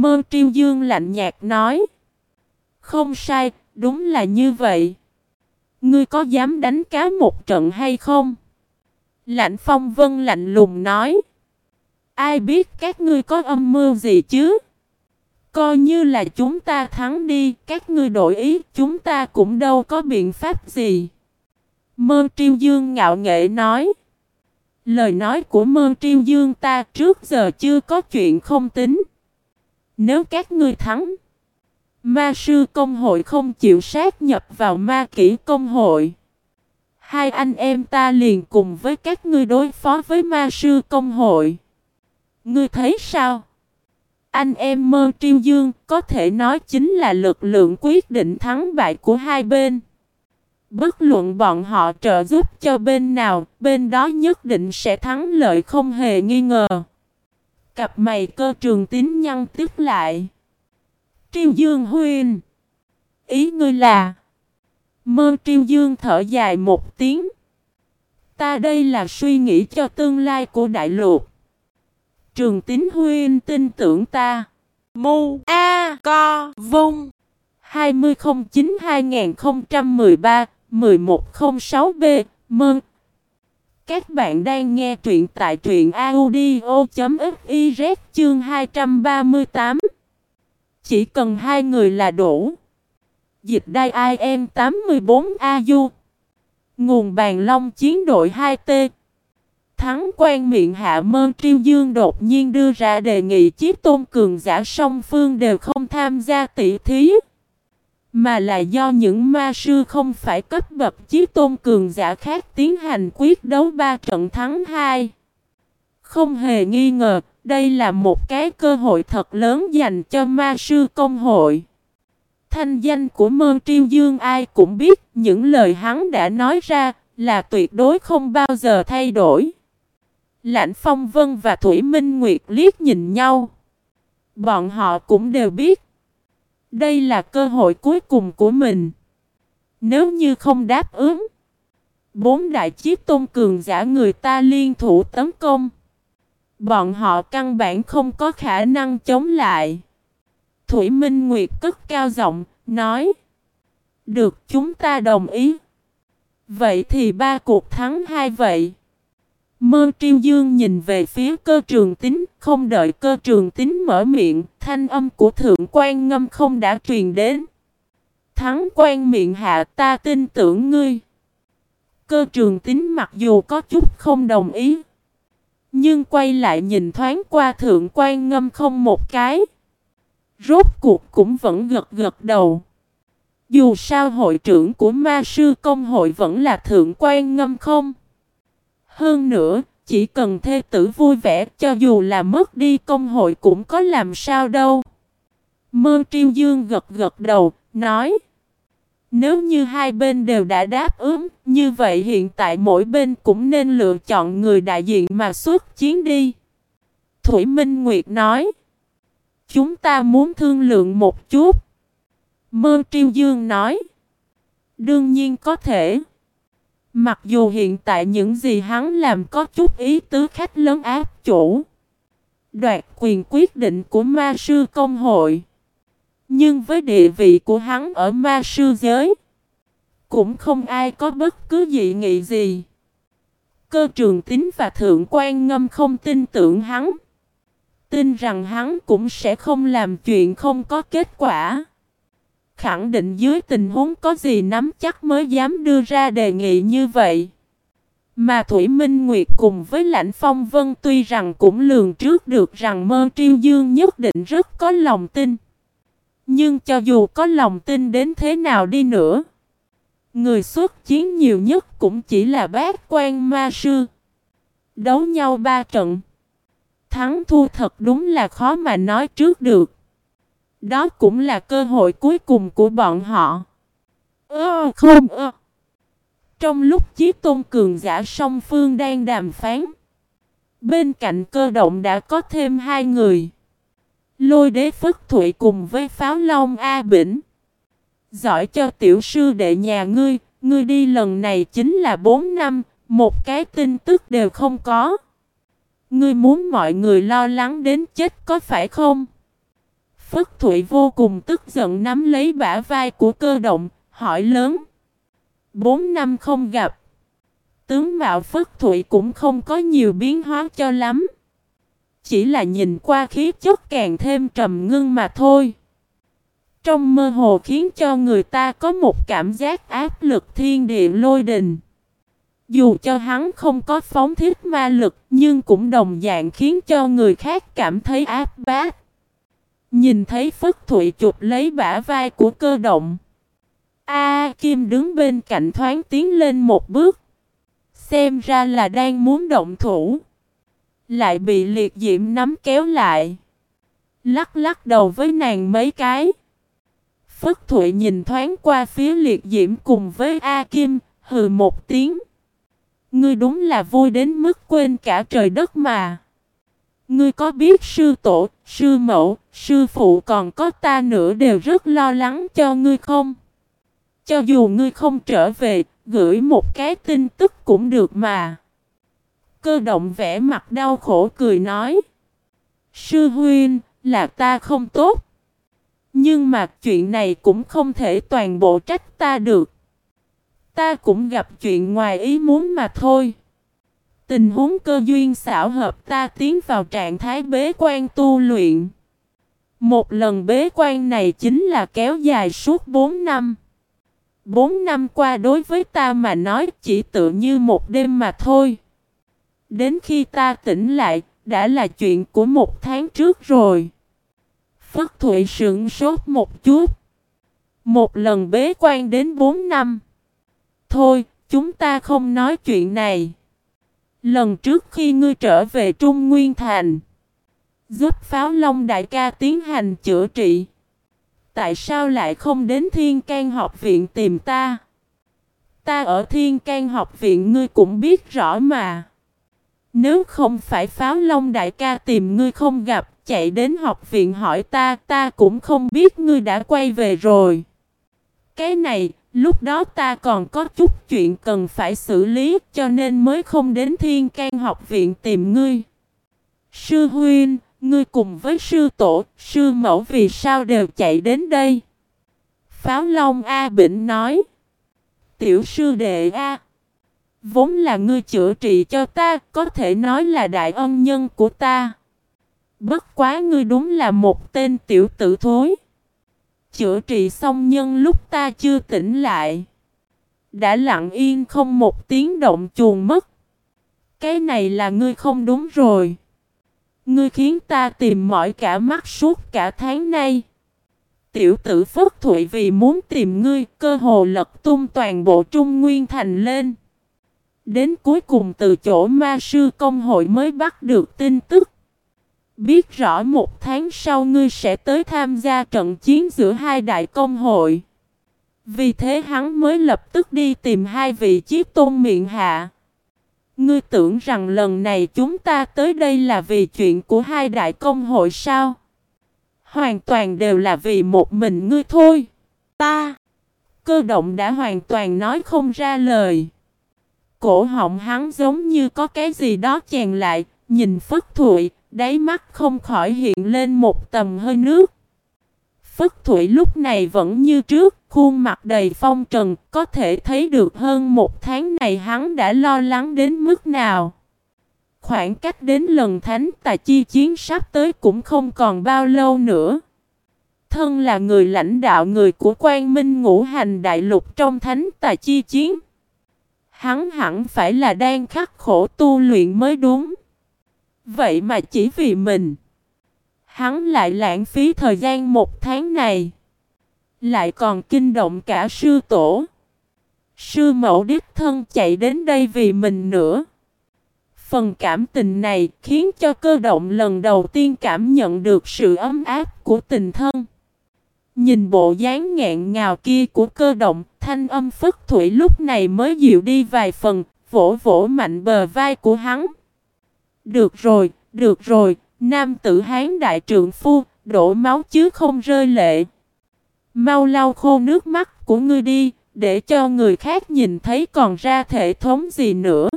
Mơ triêu dương lạnh nhạt nói. Không sai, đúng là như vậy. Ngươi có dám đánh cá một trận hay không? Lạnh phong vân lạnh lùng nói. Ai biết các ngươi có âm mưu gì chứ? Coi như là chúng ta thắng đi, các ngươi đổi ý, chúng ta cũng đâu có biện pháp gì. Mơ triêu dương ngạo nghệ nói. Lời nói của mơ triêu dương ta trước giờ chưa có chuyện không tính. Nếu các ngươi thắng, ma sư công hội không chịu sát nhập vào ma kỹ công hội. Hai anh em ta liền cùng với các ngươi đối phó với ma sư công hội. Ngươi thấy sao? Anh em mơ triêu dương có thể nói chính là lực lượng quyết định thắng bại của hai bên. Bất luận bọn họ trợ giúp cho bên nào, bên đó nhất định sẽ thắng lợi không hề nghi ngờ. Cặp mày cơ trường tín nhăn tiếp lại. Triêu Dương huyên Ý ngươi là, Mơ Triêu Dương thở dài một tiếng. Ta đây là suy nghĩ cho tương lai của đại lục. Trường tín huyên tin tưởng ta. Mu A Co Vung. 2009-2013-1106B Mơn các bạn đang nghe truyện tại truyện audio.fiz chương 238 Chỉ cần hai người là đủ. Dịch đai IM 84AU Nguồn bàn long chiến đội 2T Thắng quan miệng hạ mơn triêu dương đột nhiên đưa ra đề nghị chiếc tôn cường giả song phương đều không tham gia tỷ thí mà là do những ma sư không phải cấp bậc chí tôn cường giả khác tiến hành quyết đấu ba trận thắng hai. Không hề nghi ngờ, đây là một cái cơ hội thật lớn dành cho ma sư công hội. Thanh danh của Mơ Triêu Dương ai cũng biết những lời hắn đã nói ra là tuyệt đối không bao giờ thay đổi. Lãnh Phong Vân và Thủy Minh Nguyệt liếc nhìn nhau. Bọn họ cũng đều biết đây là cơ hội cuối cùng của mình. Nếu như không đáp ứng, bốn đại chiếc tôn cường giả người ta liên thủ tấn công. Bọn họ căn bản không có khả năng chống lại. Thủy Minh Nguyệt cất cao giọng, nói. Được chúng ta đồng ý. Vậy thì ba cuộc thắng hai vậy. Mơ triêu dương nhìn về phía cơ trường tính, không đợi cơ trường tính mở miệng, thanh âm của thượng quan ngâm không đã truyền đến. Thắng quan miệng hạ ta tin tưởng ngươi. Cơ trường tính mặc dù có chút không đồng ý. Nhưng quay lại nhìn thoáng qua thượng quan ngâm không một cái. Rốt cuộc cũng vẫn gật gật đầu. Dù sao hội trưởng của ma sư công hội vẫn là thượng quan ngâm không. Hơn nữa, chỉ cần thê tử vui vẻ cho dù là mất đi công hội cũng có làm sao đâu. Mơ triêu dương gật gật đầu, nói. Nếu như hai bên đều đã đáp ứng, như vậy hiện tại mỗi bên cũng nên lựa chọn người đại diện mà xuất chiến đi. Thủy Minh Nguyệt nói. Chúng ta muốn thương lượng một chút. Mơ triêu dương nói. Đương nhiên có thể. Mặc dù hiện tại những gì hắn làm có chút ý tứ khách lớn áp chủ. Đoạt quyền quyết định của ma sư công hội. Nhưng với địa vị của hắn ở ma sư giới. Cũng không ai có bất cứ dị nghị gì. Cơ trường tính và thượng quan ngâm không tin tưởng hắn. Tin rằng hắn cũng sẽ không làm chuyện không có kết quả khẳng định dưới tình huống có gì nắm chắc mới dám đưa ra đề nghị như vậy. Mà Thủy Minh Nguyệt cùng với Lãnh Phong Vân tuy rằng cũng lường trước được rằng Mơ Triêu Dương nhất định rất có lòng tin. Nhưng cho dù có lòng tin đến thế nào đi nữa, người xuất chiến nhiều nhất cũng chỉ là bác quan ma sư. Đấu nhau ba trận, thắng thua thật đúng là khó mà nói trước được. Đó cũng là cơ hội cuối cùng của bọn họ. Ơ không ơ. Trong lúc chiếc tôn cường giả song phương đang đàm phán. Bên cạnh cơ động đã có thêm hai người. Lôi đế phất thụy cùng với pháo long A Bỉnh. Giỏi cho tiểu sư đệ nhà ngươi, ngươi đi lần này chính là 4 năm, một cái tin tức đều không có. Ngươi muốn mọi người lo lắng đến chết có phải không? Phất Thụy vô cùng tức giận nắm lấy bả vai của cơ động, hỏi lớn. Bốn năm không gặp. Tướng Mạo Phất Thụy cũng không có nhiều biến hóa cho lắm. Chỉ là nhìn qua khí chất càng thêm trầm ngưng mà thôi. Trong mơ hồ khiến cho người ta có một cảm giác áp lực thiên địa lôi đình. Dù cho hắn không có phóng thiết ma lực nhưng cũng đồng dạng khiến cho người khác cảm thấy áp bát. Nhìn thấy Phất Thụy chụp lấy bả vai của cơ động. A Kim đứng bên cạnh thoáng tiến lên một bước. Xem ra là đang muốn động thủ. Lại bị liệt diễm nắm kéo lại. Lắc lắc đầu với nàng mấy cái. Phất Thụy nhìn thoáng qua phía liệt diễm cùng với A Kim, hừ một tiếng. Ngươi đúng là vui đến mức quên cả trời đất mà. Ngươi có biết sư tổ, sư mẫu, sư phụ còn có ta nữa đều rất lo lắng cho ngươi không? Cho dù ngươi không trở về, gửi một cái tin tức cũng được mà. Cơ động vẽ mặt đau khổ cười nói. Sư huynh, là ta không tốt. Nhưng mà chuyện này cũng không thể toàn bộ trách ta được. Ta cũng gặp chuyện ngoài ý muốn mà thôi. Tình huống cơ duyên xảo hợp ta tiến vào trạng thái bế quan tu luyện. Một lần bế quan này chính là kéo dài suốt 4 năm. 4 năm qua đối với ta mà nói chỉ tự như một đêm mà thôi. Đến khi ta tỉnh lại, đã là chuyện của một tháng trước rồi. Phất Thụy sững sốt một chút. Một lần bế quan đến 4 năm. Thôi, chúng ta không nói chuyện này. Lần trước khi ngươi trở về Trung Nguyên Thành, giúp Pháo Long Đại ca tiến hành chữa trị. Tại sao lại không đến Thiên can học viện tìm ta? Ta ở Thiên can học viện ngươi cũng biết rõ mà. Nếu không phải Pháo Long Đại ca tìm ngươi không gặp, chạy đến học viện hỏi ta, ta cũng không biết ngươi đã quay về rồi. Cái này, lúc đó ta còn có chút chuyện cần phải xử lý, cho nên mới không đến Thiên can học viện tìm ngươi. Sư huynh, ngươi cùng với sư tổ, sư mẫu vì sao đều chạy đến đây? Pháo Long A Bỉnh nói. Tiểu sư đệ A. Vốn là ngươi chữa trị cho ta, có thể nói là đại ân nhân của ta. Bất quá ngươi đúng là một tên tiểu tử thối. Chữa trị xong nhân lúc ta chưa tỉnh lại. Đã lặng yên không một tiếng động chuồn mất. Cái này là ngươi không đúng rồi. Ngươi khiến ta tìm mỏi cả mắt suốt cả tháng nay. Tiểu tử Phất Thụy vì muốn tìm ngươi, cơ hồ lật tung toàn bộ Trung Nguyên Thành lên. Đến cuối cùng từ chỗ ma sư công hội mới bắt được tin tức. Biết rõ một tháng sau ngươi sẽ tới tham gia trận chiến giữa hai đại công hội. Vì thế hắn mới lập tức đi tìm hai vị chiếc tôn miệng hạ. Ngươi tưởng rằng lần này chúng ta tới đây là vì chuyện của hai đại công hội sao? Hoàn toàn đều là vì một mình ngươi thôi. Ta, cơ động đã hoàn toàn nói không ra lời. Cổ họng hắn giống như có cái gì đó chèn lại, nhìn Phất Thụy, đáy mắt không khỏi hiện lên một tầm hơi nước. Phất Thủy lúc này vẫn như trước, khuôn mặt đầy phong trần, có thể thấy được hơn một tháng này hắn đã lo lắng đến mức nào. Khoảng cách đến lần thánh tà chi chiến sắp tới cũng không còn bao lâu nữa. Thân là người lãnh đạo người của quan minh ngũ hành đại lục trong thánh tà chi chiến. Hắn hẳn phải là đang khắc khổ tu luyện mới đúng. Vậy mà chỉ vì mình. Hắn lại lãng phí thời gian một tháng này. Lại còn kinh động cả sư tổ. Sư mẫu đích thân chạy đến đây vì mình nữa. Phần cảm tình này khiến cho cơ động lần đầu tiên cảm nhận được sự ấm áp của tình thân. Nhìn bộ dáng nghẹn ngào kia của cơ động, thanh âm phất thủy lúc này mới dịu đi vài phần, vỗ vỗ mạnh bờ vai của hắn. Được rồi, được rồi, nam tử hán đại trượng phu, đổ máu chứ không rơi lệ. Mau lau khô nước mắt của ngươi đi, để cho người khác nhìn thấy còn ra thể thống gì nữa.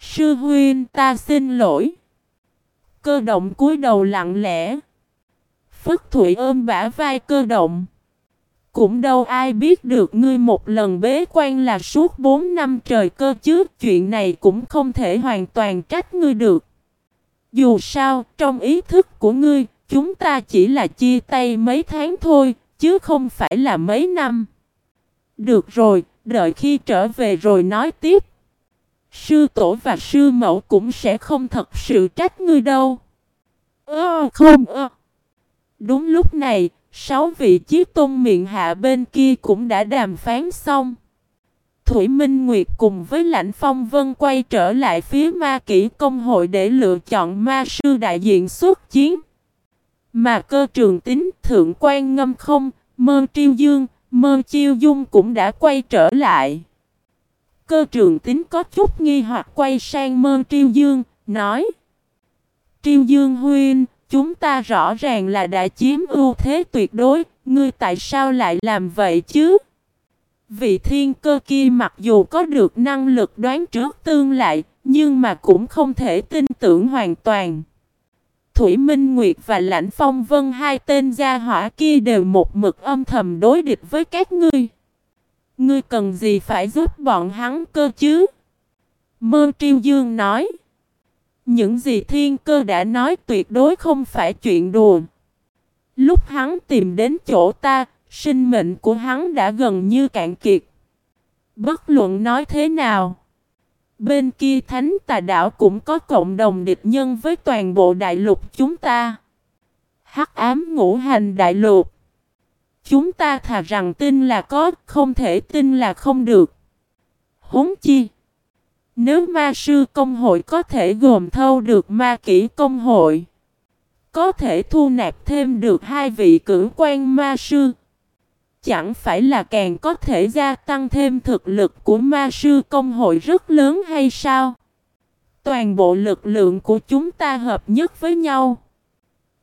Sư huynh ta xin lỗi. Cơ động cúi đầu lặng lẽ. phất thụy ôm bả vai cơ động. Cũng đâu ai biết được ngươi một lần bế quan là suốt 4 năm trời cơ chứ, chuyện này cũng không thể hoàn toàn trách ngươi được. Dù sao, trong ý thức của ngươi, chúng ta chỉ là chia tay mấy tháng thôi, chứ không phải là mấy năm. Được rồi, đợi khi trở về rồi nói tiếp. Sư tổ và sư mẫu cũng sẽ không thật sự trách ngươi đâu. Ơ không ơ. Đúng lúc này, sáu vị chiếc tôn miệng hạ bên kia cũng đã đàm phán xong. Thủy Minh Nguyệt cùng với Lãnh Phong Vân quay trở lại phía ma kỷ công hội để lựa chọn ma sư đại diện xuất chiến. Mà cơ trường tính thượng quan ngâm không, mơ triêu dương, mơ chiêu dung cũng đã quay trở lại. Cơ trường tính có chút nghi hoặc quay sang mơ triêu dương, nói Triêu dương Huyên chúng ta rõ ràng là đã chiếm ưu thế tuyệt đối, ngươi tại sao lại làm vậy chứ? Vị thiên cơ kia mặc dù có được năng lực đoán trước tương lại, nhưng mà cũng không thể tin tưởng hoàn toàn. Thủy Minh Nguyệt và Lãnh Phong Vân hai tên gia hỏa kia đều một mực âm thầm đối địch với các ngươi. Ngươi cần gì phải giúp bọn hắn cơ chứ? Mơ Triêu Dương nói. Những gì thiên cơ đã nói tuyệt đối không phải chuyện đùa. Lúc hắn tìm đến chỗ ta, sinh mệnh của hắn đã gần như cạn kiệt. Bất luận nói thế nào. Bên kia thánh tà đảo cũng có cộng đồng địch nhân với toàn bộ đại lục chúng ta. Hắc ám ngũ hành đại lục. Chúng ta thà rằng tin là có, không thể tin là không được. Huống chi. Nếu ma sư công hội có thể gồm thâu được ma kỹ công hội. Có thể thu nạp thêm được hai vị cử quan ma sư. Chẳng phải là càng có thể gia tăng thêm thực lực của ma sư công hội rất lớn hay sao? Toàn bộ lực lượng của chúng ta hợp nhất với nhau.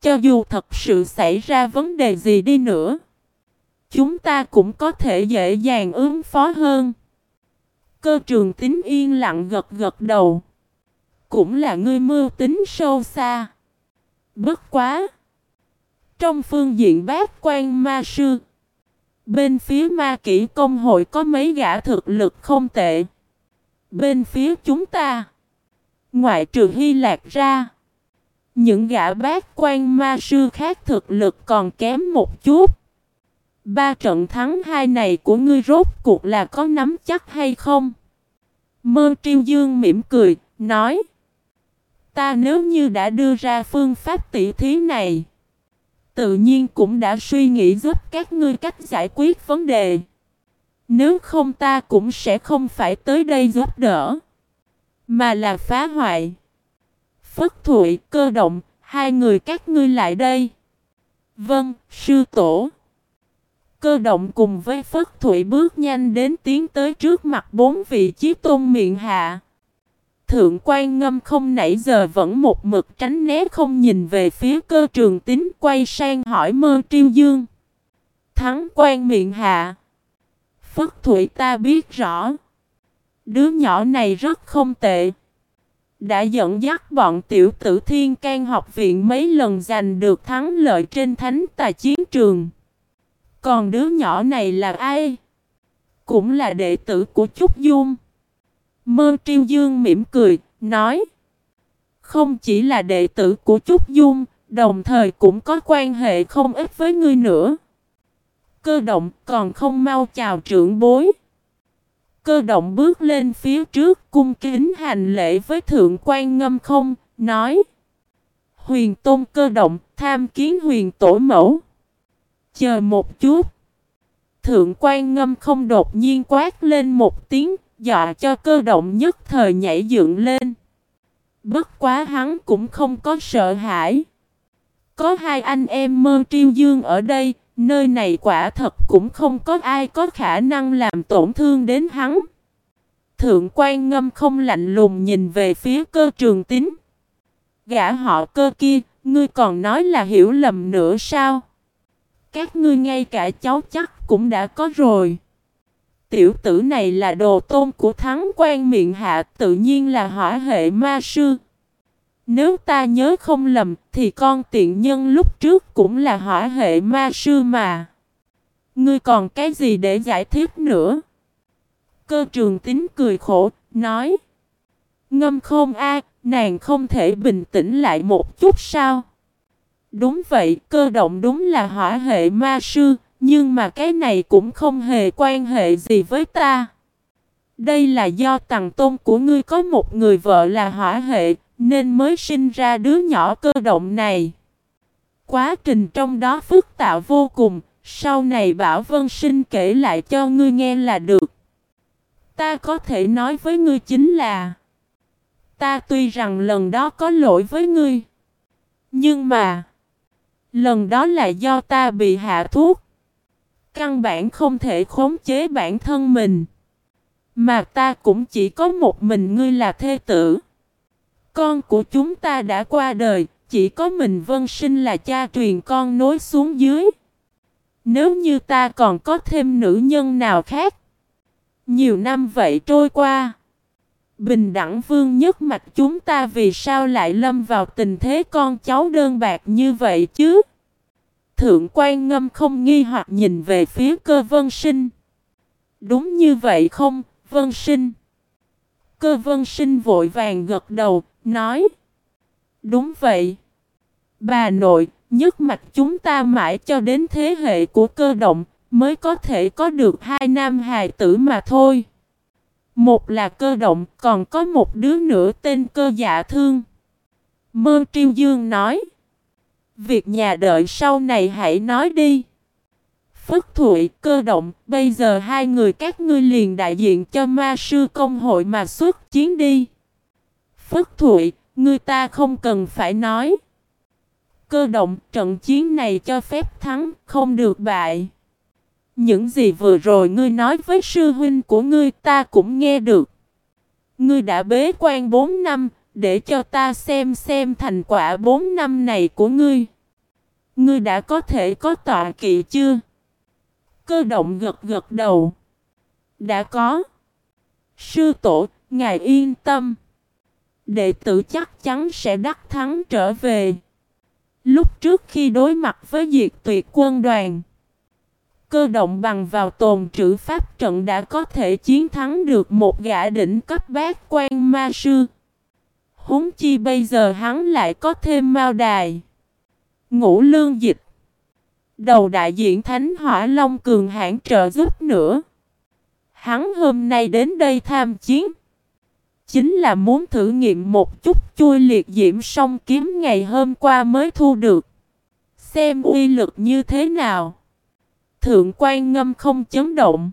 Cho dù thật sự xảy ra vấn đề gì đi nữa, chúng ta cũng có thể dễ dàng ứng phó hơn. Cơ trường tính yên lặng gật gật đầu. Cũng là ngươi mưu tính sâu xa. Bất quá. Trong phương diện bát quan ma sư. Bên phía ma kỷ công hội có mấy gã thực lực không tệ. Bên phía chúng ta. Ngoại trừ Hy Lạc ra. Những gã bát quan ma sư khác thực lực còn kém một chút. Ba trận thắng hai này của ngươi rốt cuộc là có nắm chắc hay không? Mơ triêu dương mỉm cười, nói. Ta nếu như đã đưa ra phương pháp tỉ thí này, tự nhiên cũng đã suy nghĩ giúp các ngươi cách giải quyết vấn đề. Nếu không ta cũng sẽ không phải tới đây giúp đỡ, mà là phá hoại. Phất Thụy, cơ động, hai người các ngươi lại đây. Vâng, sư tổ. Cơ động cùng với Phất Thụy bước nhanh đến tiến tới trước mặt bốn vị chiếc tôn miệng hạ. Thượng quan ngâm không nãy giờ vẫn một mực tránh né không nhìn về phía cơ trường tính quay sang hỏi mơ triêu dương. Thắng quan miệng hạ. Phất Thụy ta biết rõ. Đứa nhỏ này rất không tệ. Đã dẫn dắt bọn tiểu tử thiên can học viện mấy lần giành được thắng lợi trên thánh tài chiến trường. Còn đứa nhỏ này là ai? Cũng là đệ tử của Trúc Dung. Mơ Triêu Dương mỉm cười, nói. Không chỉ là đệ tử của Trúc Dung, đồng thời cũng có quan hệ không ít với ngươi nữa. Cơ động còn không mau chào trưởng bối. Cơ động bước lên phía trước cung kính hành lễ với thượng quan ngâm không, nói. Huyền tôn cơ động tham kiến huyền tổ mẫu. Chờ một chút. Thượng quan ngâm không đột nhiên quát lên một tiếng, dọa cho cơ động nhất thời nhảy dựng lên. Bất quá hắn cũng không có sợ hãi. Có hai anh em mơ triêu dương ở đây, nơi này quả thật cũng không có ai có khả năng làm tổn thương đến hắn. Thượng quan ngâm không lạnh lùng nhìn về phía cơ trường tính. Gã họ cơ kia, ngươi còn nói là hiểu lầm nữa sao? Các ngươi ngay cả cháu chắc cũng đã có rồi. Tiểu tử này là đồ tôn của thắng quan miệng hạ tự nhiên là hỏa hệ ma sư. Nếu ta nhớ không lầm thì con tiện nhân lúc trước cũng là hỏa hệ ma sư mà. Ngươi còn cái gì để giải thích nữa? Cơ trường tính cười khổ, nói. Ngâm không a, nàng không thể bình tĩnh lại một chút sao? Đúng vậy, cơ động đúng là hỏa hệ ma sư, nhưng mà cái này cũng không hề quan hệ gì với ta. Đây là do tầng tôn của ngươi có một người vợ là hỏa hệ, nên mới sinh ra đứa nhỏ cơ động này. Quá trình trong đó phức tạp vô cùng, sau này Bảo Vân Sinh kể lại cho ngươi nghe là được. Ta có thể nói với ngươi chính là Ta tuy rằng lần đó có lỗi với ngươi Nhưng mà Lần đó là do ta bị hạ thuốc. Căn bản không thể khống chế bản thân mình. Mà ta cũng chỉ có một mình ngươi là thê tử. Con của chúng ta đã qua đời, Chỉ có mình vân sinh là cha truyền con nối xuống dưới. Nếu như ta còn có thêm nữ nhân nào khác? Nhiều năm vậy trôi qua. Bình đẳng vương nhất mặt chúng ta vì sao lại lâm vào tình thế con cháu đơn bạc như vậy chứ? Thượng quan ngâm không nghi hoặc nhìn về phía cơ vân sinh. Đúng như vậy không, vân sinh? Cơ vân sinh vội vàng gật đầu, nói. Đúng vậy. Bà nội, nhất mặt chúng ta mãi cho đến thế hệ của cơ động, mới có thể có được hai nam hài tử mà thôi. Một là cơ động, còn có một đứa nữa tên cơ dạ thương. Mơ triêu dương nói. Việc nhà đợi sau này hãy nói đi. Phất Thụy, cơ động, bây giờ hai người các ngươi liền đại diện cho ma sư công hội mà xuất chiến đi. Phất Thụy, ngươi ta không cần phải nói. Cơ động, trận chiến này cho phép thắng, không được bại. Những gì vừa rồi ngươi nói với sư huynh của ngươi ta cũng nghe được. Ngươi đã bế quan 4 năm, để cho ta xem xem thành quả 4 năm này của ngươi. Ngươi đã có thể có tọa kỵ chưa? Cơ động gật gật đầu. Đã có. Sư tổ, ngài yên tâm. Đệ tử chắc chắn sẽ đắc thắng trở về. Lúc trước khi đối mặt với diệt tuyệt quân đoàn. Cơ động bằng vào tồn trữ pháp trận đã có thể chiến thắng được một gã đỉnh cấp bát quan ma sư. Húng chi bây giờ hắn lại có thêm mao đài. Ngũ lương dịch. Đầu đại diện Thánh Hỏa Long Cường hãn trợ giúp nữa. Hắn hôm nay đến đây tham chiến. Chính là muốn thử nghiệm một chút chui liệt diễm song kiếm ngày hôm qua mới thu được. Xem uy lực như thế nào. Thượng quan ngâm không chấn động.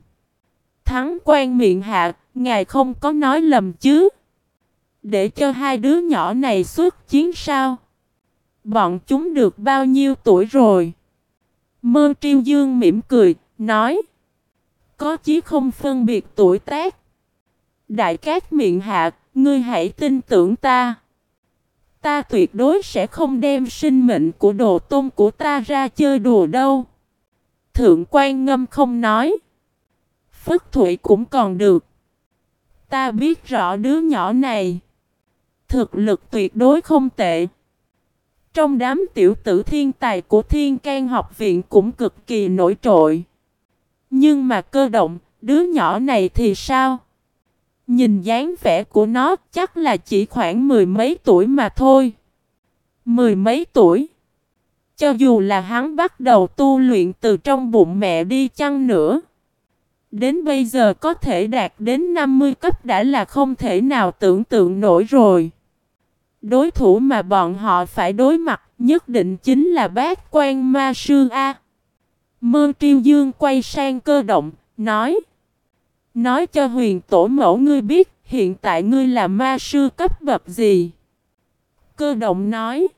Thắng quan miệng hạ, ngài không có nói lầm chứ. Để cho hai đứa nhỏ này xuất chiến sao? Bọn chúng được bao nhiêu tuổi rồi? Mơ triêu dương mỉm cười, nói. Có chí không phân biệt tuổi tác. Đại cát miệng hạ, ngươi hãy tin tưởng ta. Ta tuyệt đối sẽ không đem sinh mệnh của đồ tôn của ta ra chơi đùa đâu. Thượng quan ngâm không nói. Phất Thụy cũng còn được. Ta biết rõ đứa nhỏ này. Thực lực tuyệt đối không tệ. Trong đám tiểu tử thiên tài của thiên can học viện cũng cực kỳ nổi trội. Nhưng mà cơ động, đứa nhỏ này thì sao? Nhìn dáng vẻ của nó chắc là chỉ khoảng mười mấy tuổi mà thôi. Mười mấy tuổi? Cho dù là hắn bắt đầu tu luyện từ trong bụng mẹ đi chăng nữa. Đến bây giờ có thể đạt đến 50 cấp đã là không thể nào tưởng tượng nổi rồi. Đối thủ mà bọn họ phải đối mặt nhất định chính là bác quan ma sư A. Mơ triêu dương quay sang cơ động, nói. Nói cho huyền tổ mẫu ngươi biết hiện tại ngươi là ma sư cấp bậc gì. Cơ động nói.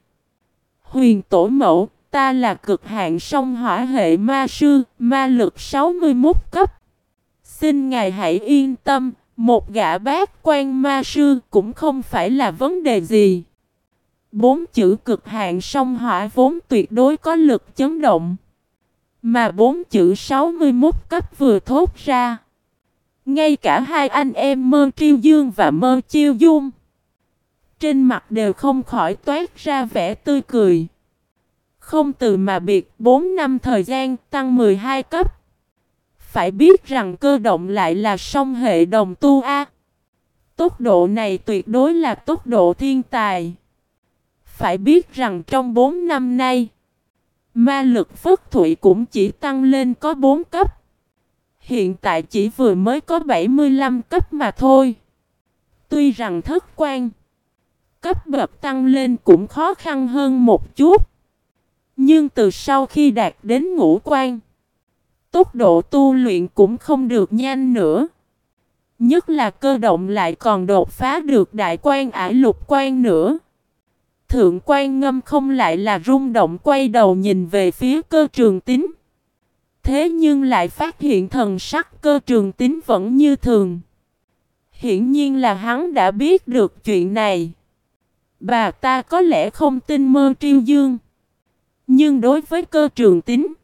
Huyền tổ mẫu, ta là cực hạn sông hỏa hệ ma sư, ma lực 61 cấp. Xin ngài hãy yên tâm, một gã bác quan ma sư cũng không phải là vấn đề gì. Bốn chữ cực hạn sông hỏa vốn tuyệt đối có lực chấn động. Mà bốn chữ 61 cấp vừa thốt ra. Ngay cả hai anh em Mơ Triêu Dương và Mơ Chiêu Dung. Trên mặt đều không khỏi toát ra vẻ tươi cười. Không từ mà biệt 4 năm thời gian tăng 12 cấp. Phải biết rằng cơ động lại là song hệ đồng tu A. Tốc độ này tuyệt đối là tốc độ thiên tài. Phải biết rằng trong 4 năm nay, ma lực phất thủy cũng chỉ tăng lên có 4 cấp. Hiện tại chỉ vừa mới có 75 cấp mà thôi. Tuy rằng thất quan, cấp bậc tăng lên cũng khó khăn hơn một chút. Nhưng từ sau khi đạt đến ngũ quan, tốc độ tu luyện cũng không được nhanh nữa. Nhất là cơ động lại còn đột phá được đại quan ải lục quan nữa. Thượng quan ngâm không lại là rung động quay đầu nhìn về phía cơ trường tính. Thế nhưng lại phát hiện thần sắc cơ trường tính vẫn như thường. Hiển nhiên là hắn đã biết được chuyện này. Bà ta có lẽ không tin mơ triêu dương. Nhưng đối với cơ trường tính,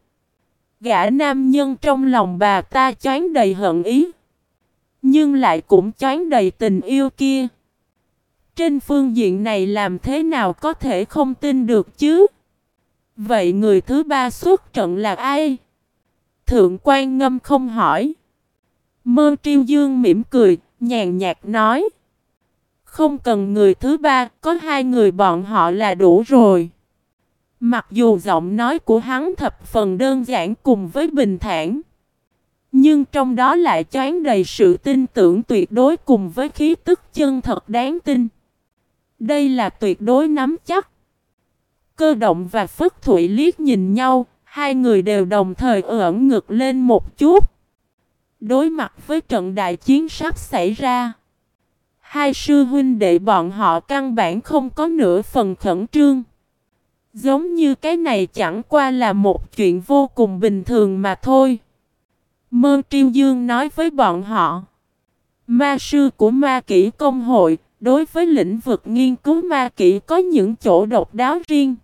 gã nam nhân trong lòng bà ta choáng đầy hận ý. Nhưng lại cũng choáng đầy tình yêu kia. Trên phương diện này làm thế nào có thể không tin được chứ? Vậy người thứ ba xuất trận là ai? Thượng quan ngâm không hỏi. Mơ triêu dương mỉm cười, nhàn nhạt nói. Không cần người thứ ba, có hai người bọn họ là đủ rồi. Mặc dù giọng nói của hắn thập phần đơn giản cùng với bình thản. Nhưng trong đó lại choán đầy sự tin tưởng tuyệt đối cùng với khí tức chân thật đáng tin. Đây là tuyệt đối nắm chắc. Cơ động và Phất Thụy liếc nhìn nhau, hai người đều đồng thời ẩn ngực lên một chút. Đối mặt với trận đại chiến sắp xảy ra. Hai sư huynh đệ bọn họ căn bản không có nửa phần khẩn trương. Giống như cái này chẳng qua là một chuyện vô cùng bình thường mà thôi. Mơ Triêu Dương nói với bọn họ. Ma sư của ma kỹ công hội, đối với lĩnh vực nghiên cứu ma kỹ có những chỗ độc đáo riêng.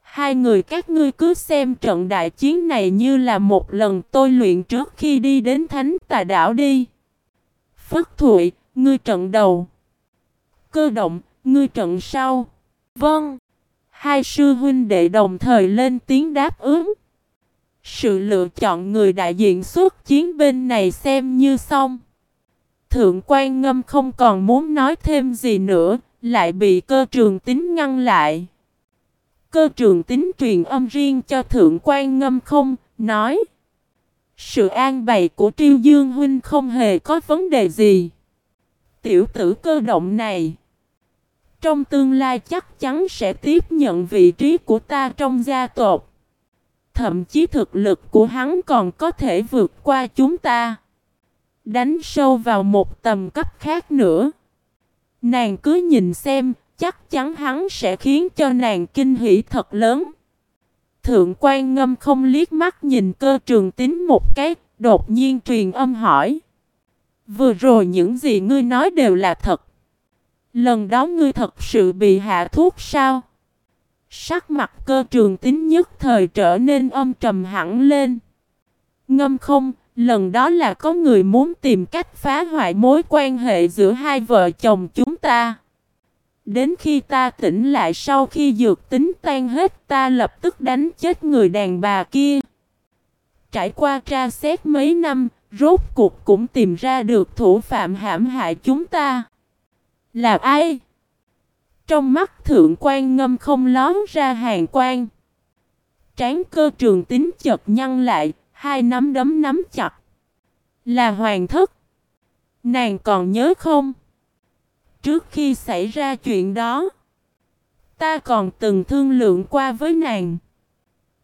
Hai người các ngươi cứ xem trận đại chiến này như là một lần tôi luyện trước khi đi đến thánh tà đảo đi. Phất Thụy, ngươi trận đầu. Cơ động, ngươi trận sau. Vâng. Hai sư huynh đệ đồng thời lên tiếng đáp ứng. Sự lựa chọn người đại diện xuất chiến bên này xem như xong. Thượng quan ngâm không còn muốn nói thêm gì nữa, lại bị cơ trường tính ngăn lại. Cơ trường tính truyền âm riêng cho thượng quan ngâm không, nói. Sự an bày của Triêu Dương Huynh không hề có vấn đề gì. Tiểu tử cơ động này. Trong tương lai chắc chắn sẽ tiếp nhận vị trí của ta trong gia tộc. Thậm chí thực lực của hắn còn có thể vượt qua chúng ta. Đánh sâu vào một tầm cấp khác nữa. Nàng cứ nhìn xem, chắc chắn hắn sẽ khiến cho nàng kinh hỉ thật lớn. Thượng quan ngâm không liếc mắt nhìn cơ trường tính một cái, đột nhiên truyền âm hỏi. Vừa rồi những gì ngươi nói đều là thật. Lần đó ngươi thật sự bị hạ thuốc sao? Sắc mặt cơ trường tính nhất thời trở nên âm trầm hẳn lên. Ngâm không, lần đó là có người muốn tìm cách phá hoại mối quan hệ giữa hai vợ chồng chúng ta. Đến khi ta tỉnh lại sau khi dược tính tan hết ta lập tức đánh chết người đàn bà kia. Trải qua tra xét mấy năm, rốt cuộc cũng tìm ra được thủ phạm hãm hại chúng ta. Là ai? Trong mắt thượng quan ngâm không lón ra hàng quan. Tráng cơ trường tính chật nhăn lại, hai nắm đấm nắm chặt. Là hoàng thất. Nàng còn nhớ không? Trước khi xảy ra chuyện đó, ta còn từng thương lượng qua với nàng.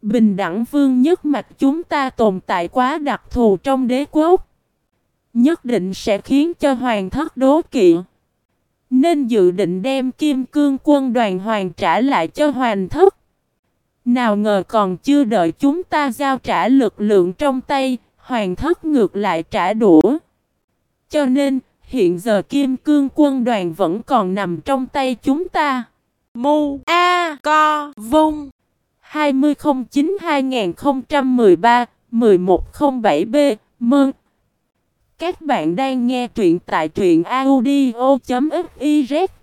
Bình đẳng vương nhất mạch chúng ta tồn tại quá đặc thù trong đế quốc. Nhất định sẽ khiến cho hoàng thất đố kỵ. Nên dự định đem kim cương quân đoàn hoàng trả lại cho hoàng thất. Nào ngờ còn chưa đợi chúng ta giao trả lực lượng trong tay, hoàng thất ngược lại trả đũa. Cho nên, hiện giờ kim cương quân đoàn vẫn còn nằm trong tay chúng ta. Mu A Co Vung 2009-2013-1107B Mơn các bạn đang nghe truyện tại truyện audio.fiz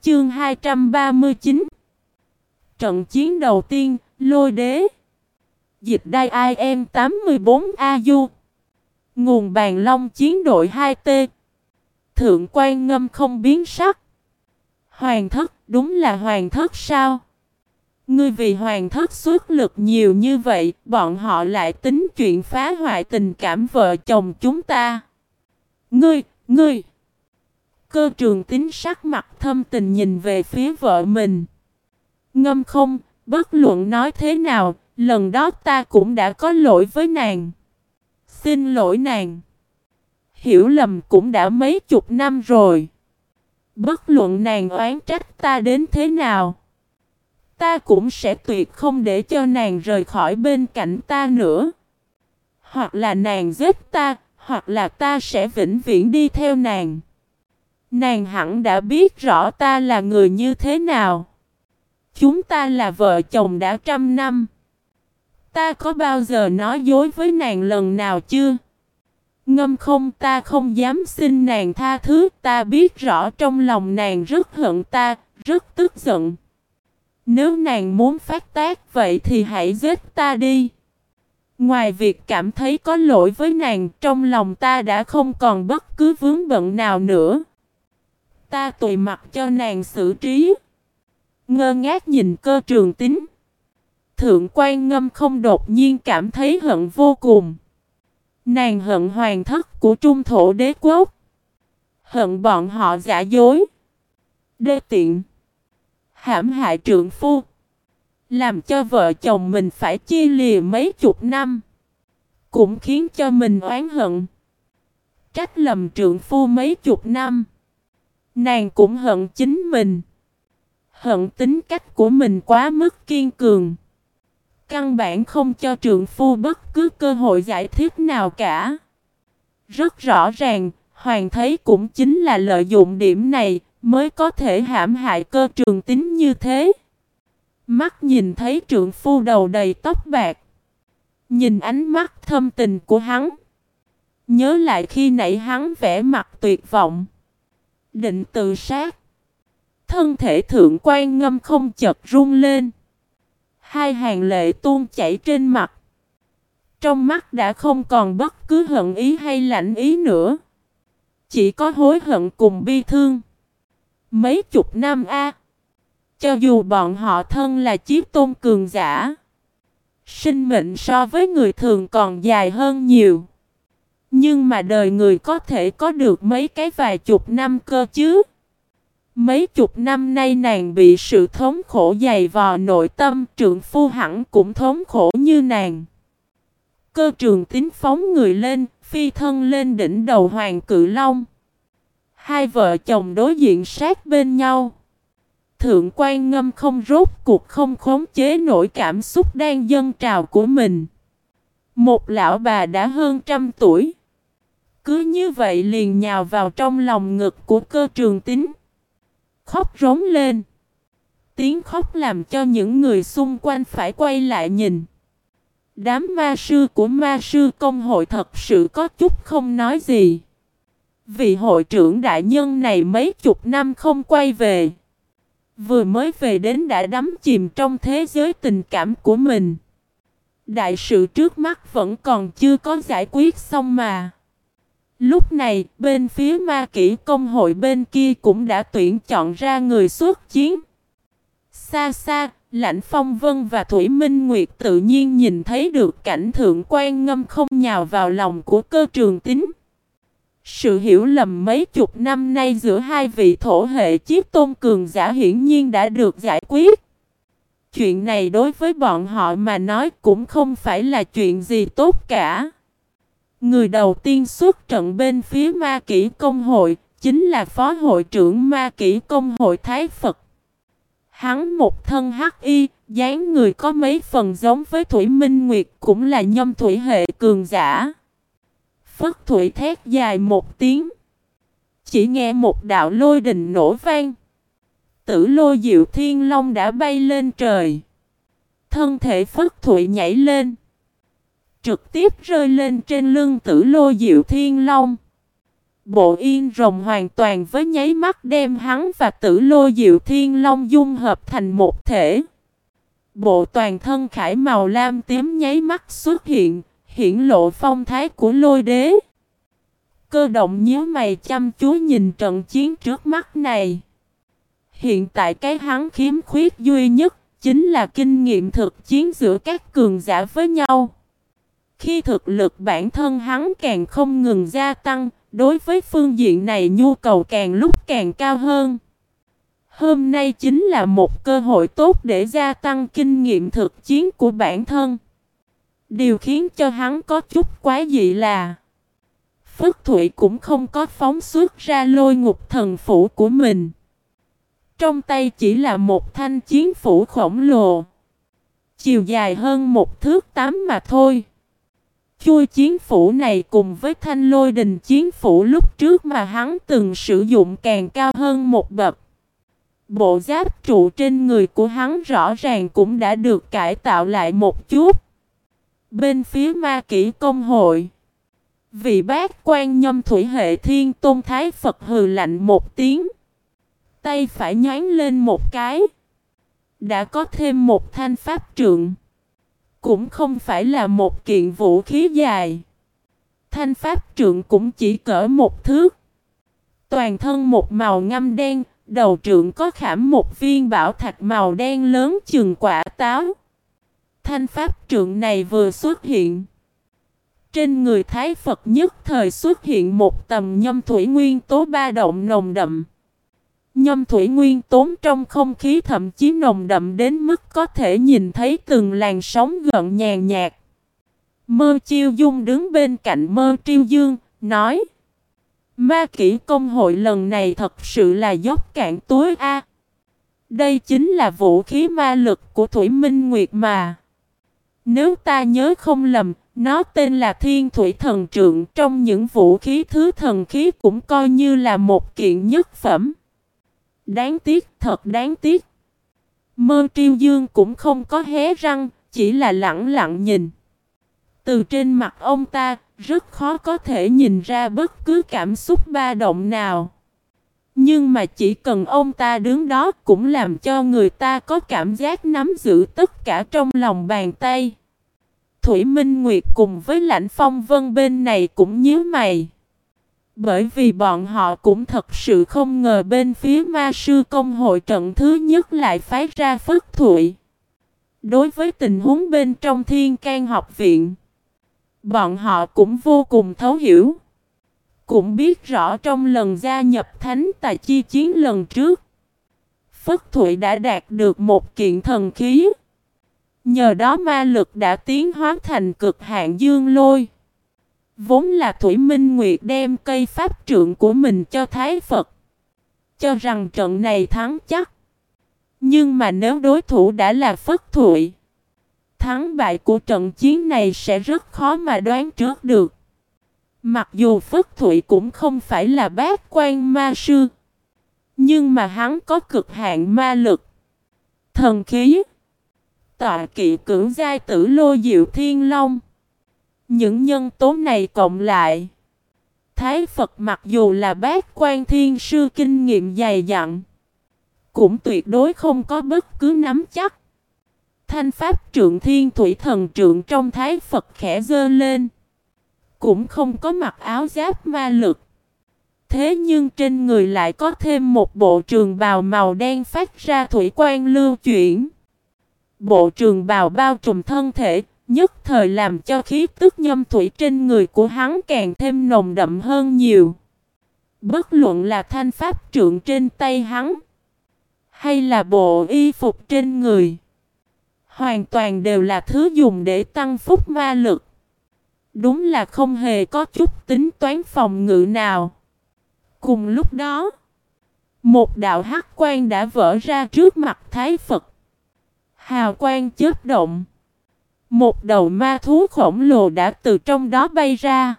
chương 239 Trận chiến đầu tiên, lôi đế. Dịch đai IM 84AU Nguồn bàn long chiến đội 2T Thượng quan ngâm không biến sắc. Hoàng thất, đúng là hoàng thất sao? Ngươi vì hoàng thất xuất lực nhiều như vậy, bọn họ lại tính chuyện phá hoại tình cảm vợ chồng chúng ta. Ngươi, ngươi! Cơ trường tính sắc mặt thâm tình nhìn về phía vợ mình. Ngâm không, bất luận nói thế nào, lần đó ta cũng đã có lỗi với nàng. Xin lỗi nàng. Hiểu lầm cũng đã mấy chục năm rồi. Bất luận nàng oán trách ta đến thế nào. Ta cũng sẽ tuyệt không để cho nàng rời khỏi bên cạnh ta nữa. Hoặc là nàng giết ta, hoặc là ta sẽ vĩnh viễn đi theo nàng. Nàng hẳn đã biết rõ ta là người như thế nào. Chúng ta là vợ chồng đã trăm năm. Ta có bao giờ nói dối với nàng lần nào chưa? Ngâm không ta không dám xin nàng tha thứ, ta biết rõ trong lòng nàng rất hận ta, rất tức giận. Nếu nàng muốn phát tác vậy thì hãy giết ta đi. Ngoài việc cảm thấy có lỗi với nàng, trong lòng ta đã không còn bất cứ vướng bận nào nữa. Ta tùy mặt cho nàng xử trí. Ngơ ngác nhìn cơ trường tính. Thượng quan ngâm không đột nhiên cảm thấy hận vô cùng. Nàng hận hoàng thất của trung thổ đế quốc. Hận bọn họ giả dối. Đê tiện. Hãm hại trượng phu. Làm cho vợ chồng mình phải chia lìa mấy chục năm. Cũng khiến cho mình oán hận. Trách lầm trượng phu mấy chục năm. Nàng cũng hận chính mình. Hận tính cách của mình quá mức kiên cường. Căn bản không cho trượng phu bất cứ cơ hội giải thích nào cả. Rất rõ ràng, Hoàng thấy cũng chính là lợi dụng điểm này mới có thể hãm hại cơ trường tính như thế. Mắt nhìn thấy trượng phu đầu đầy tóc bạc. Nhìn ánh mắt thâm tình của hắn. Nhớ lại khi nãy hắn vẽ mặt tuyệt vọng. Định tự sát. Thân thể thượng quan ngâm không chật run lên. Hai hàng lệ tuôn chảy trên mặt. Trong mắt đã không còn bất cứ hận ý hay lạnh ý nữa. Chỉ có hối hận cùng bi thương. Mấy chục năm a cho dù bọn họ thân là chiếc tôn cường giả. Sinh mệnh so với người thường còn dài hơn nhiều. Nhưng mà đời người có thể có được mấy cái vài chục năm cơ chứ. Mấy chục năm nay nàng bị sự thống khổ dày vò nội tâm trượng phu hẳn cũng thống khổ như nàng. Cơ trường tính phóng người lên, phi thân lên đỉnh đầu hoàng cự long. Hai vợ chồng đối diện sát bên nhau. Thượng quan ngâm không rốt cuộc không khống chế nổi cảm xúc đang dâng trào của mình. Một lão bà đã hơn trăm tuổi. Cứ như vậy liền nhào vào trong lòng ngực của cơ trường tính. Khóc rống lên. Tiếng khóc làm cho những người xung quanh phải quay lại nhìn. Đám ma sư của ma sư công hội thật sự có chút không nói gì. Vị hội trưởng đại nhân này mấy chục năm không quay về. Vừa mới về đến đã đắm chìm trong thế giới tình cảm của mình. Đại sự trước mắt vẫn còn chưa có giải quyết xong mà. Lúc này, bên phía ma kỷ công hội bên kia cũng đã tuyển chọn ra người xuất chiến. Xa xa, Lãnh Phong Vân và Thủy Minh Nguyệt tự nhiên nhìn thấy được cảnh thượng quan ngâm không nhào vào lòng của cơ trường tính. Sự hiểu lầm mấy chục năm nay giữa hai vị thổ hệ chiếc tôn cường giả hiển nhiên đã được giải quyết. Chuyện này đối với bọn họ mà nói cũng không phải là chuyện gì tốt cả. Người đầu tiên xuất trận bên phía ma kỷ công hội chính là phó hội trưởng ma kỷ công hội Thái Phật. Hắn một thân hắc y, dáng người có mấy phần giống với Thủy Minh Nguyệt cũng là nhâm thủy hệ cường giả. Phất thủy thét dài một tiếng. Chỉ nghe một đạo lôi đình nổ vang. Tử lôi diệu thiên long đã bay lên trời. Thân thể phất thủy nhảy lên. Trực tiếp rơi lên trên lưng tử lôi diệu thiên long. Bộ yên rồng hoàn toàn với nháy mắt đem hắn và tử lô diệu thiên long dung hợp thành một thể. Bộ toàn thân khải màu lam tím nháy mắt xuất hiện, hiển lộ phong thái của lôi đế. Cơ động nhíu mày chăm chú nhìn trận chiến trước mắt này. Hiện tại cái hắn khiếm khuyết duy nhất chính là kinh nghiệm thực chiến giữa các cường giả với nhau. Khi thực lực bản thân hắn càng không ngừng gia tăng, đối với phương diện này nhu cầu càng lúc càng cao hơn. Hôm nay chính là một cơ hội tốt để gia tăng kinh nghiệm thực chiến của bản thân. Điều khiến cho hắn có chút quá dị là Phất Thụy cũng không có phóng xuất ra lôi ngục thần phủ của mình. Trong tay chỉ là một thanh chiến phủ khổng lồ. Chiều dài hơn một thước tám mà thôi. Chui chiến phủ này cùng với thanh lôi đình chiến phủ lúc trước mà hắn từng sử dụng càng cao hơn một bậc. Bộ giáp trụ trên người của hắn rõ ràng cũng đã được cải tạo lại một chút. Bên phía ma kỷ công hội. Vị bác quan nhâm thủy hệ thiên tôn thái Phật hừ lạnh một tiếng. Tay phải nhón lên một cái. Đã có thêm một thanh pháp trượng. Cũng không phải là một kiện vũ khí dài. Thanh pháp trượng cũng chỉ cỡ một thước. Toàn thân một màu ngâm đen, Đầu trượng có khảm một viên bảo thạch màu đen lớn chừng quả táo. Thanh pháp trượng này vừa xuất hiện. Trên người Thái Phật nhất thời xuất hiện một tầm nhâm thủy nguyên tố ba động nồng đậm. Nhâm thủy nguyên tố trong không khí thậm chí nồng đậm đến mức có thể nhìn thấy từng làn sóng gợn nhàn nhạt. Mơ chiêu dung đứng bên cạnh mơ triêu dương, nói Ma kỹ công hội lần này thật sự là dốc cạn tối A. Đây chính là vũ khí ma lực của Thủy Minh Nguyệt mà. Nếu ta nhớ không lầm, nó tên là Thiên Thủy Thần Trượng trong những vũ khí thứ thần khí cũng coi như là một kiện nhất phẩm. Đáng tiếc, thật đáng tiếc. Mơ triêu dương cũng không có hé răng, chỉ là lặng lặng nhìn. Từ trên mặt ông ta, rất khó có thể nhìn ra bất cứ cảm xúc ba động nào. Nhưng mà chỉ cần ông ta đứng đó cũng làm cho người ta có cảm giác nắm giữ tất cả trong lòng bàn tay. Thủy Minh Nguyệt cùng với Lãnh Phong Vân bên này cũng nhíu mày. Bởi vì bọn họ cũng thật sự không ngờ bên phía ma sư công hội trận thứ nhất lại phái ra phất thụy. Đối với tình huống bên trong thiên can học viện, bọn họ cũng vô cùng thấu hiểu. Cũng biết rõ trong lần gia nhập thánh tài chi chiến lần trước, Phất Thụy đã đạt được một kiện thần khí. Nhờ đó ma lực đã tiến hóa thành cực hạn dương lôi. Vốn là Thủy Minh Nguyệt đem cây pháp trượng của mình cho Thái Phật. Cho rằng trận này thắng chắc. Nhưng mà nếu đối thủ đã là Phất Thụy. Thắng bại của trận chiến này sẽ rất khó mà đoán trước được. Mặc dù Phất Thụy cũng không phải là bác quan ma sư. Nhưng mà hắn có cực hạn ma lực. Thần khí, tọa kỵ cưỡng giai tử lô diệu thiên long. Những nhân tố này cộng lại. Thái Phật mặc dù là bác quan thiên sư kinh nghiệm dày dặn. Cũng tuyệt đối không có bất cứ nắm chắc. Thanh pháp trượng thiên thủy thần trượng trong Thái Phật khẽ dơ lên. Cũng không có mặc áo giáp ma lực. Thế nhưng trên người lại có thêm một bộ trường bào màu đen phát ra thủy quan lưu chuyển. Bộ trường bào bao trùm thân thể, nhất thời làm cho khí tức nhâm thủy trên người của hắn càng thêm nồng đậm hơn nhiều. Bất luận là thanh pháp trượng trên tay hắn, hay là bộ y phục trên người, hoàn toàn đều là thứ dùng để tăng phúc ma lực. Đúng là không hề có chút tính toán phòng ngự nào. Cùng lúc đó, một đạo hắc quan đã vỡ ra trước mặt Thái Phật. Hào quang chớp động. Một đầu ma thú khổng lồ đã từ trong đó bay ra.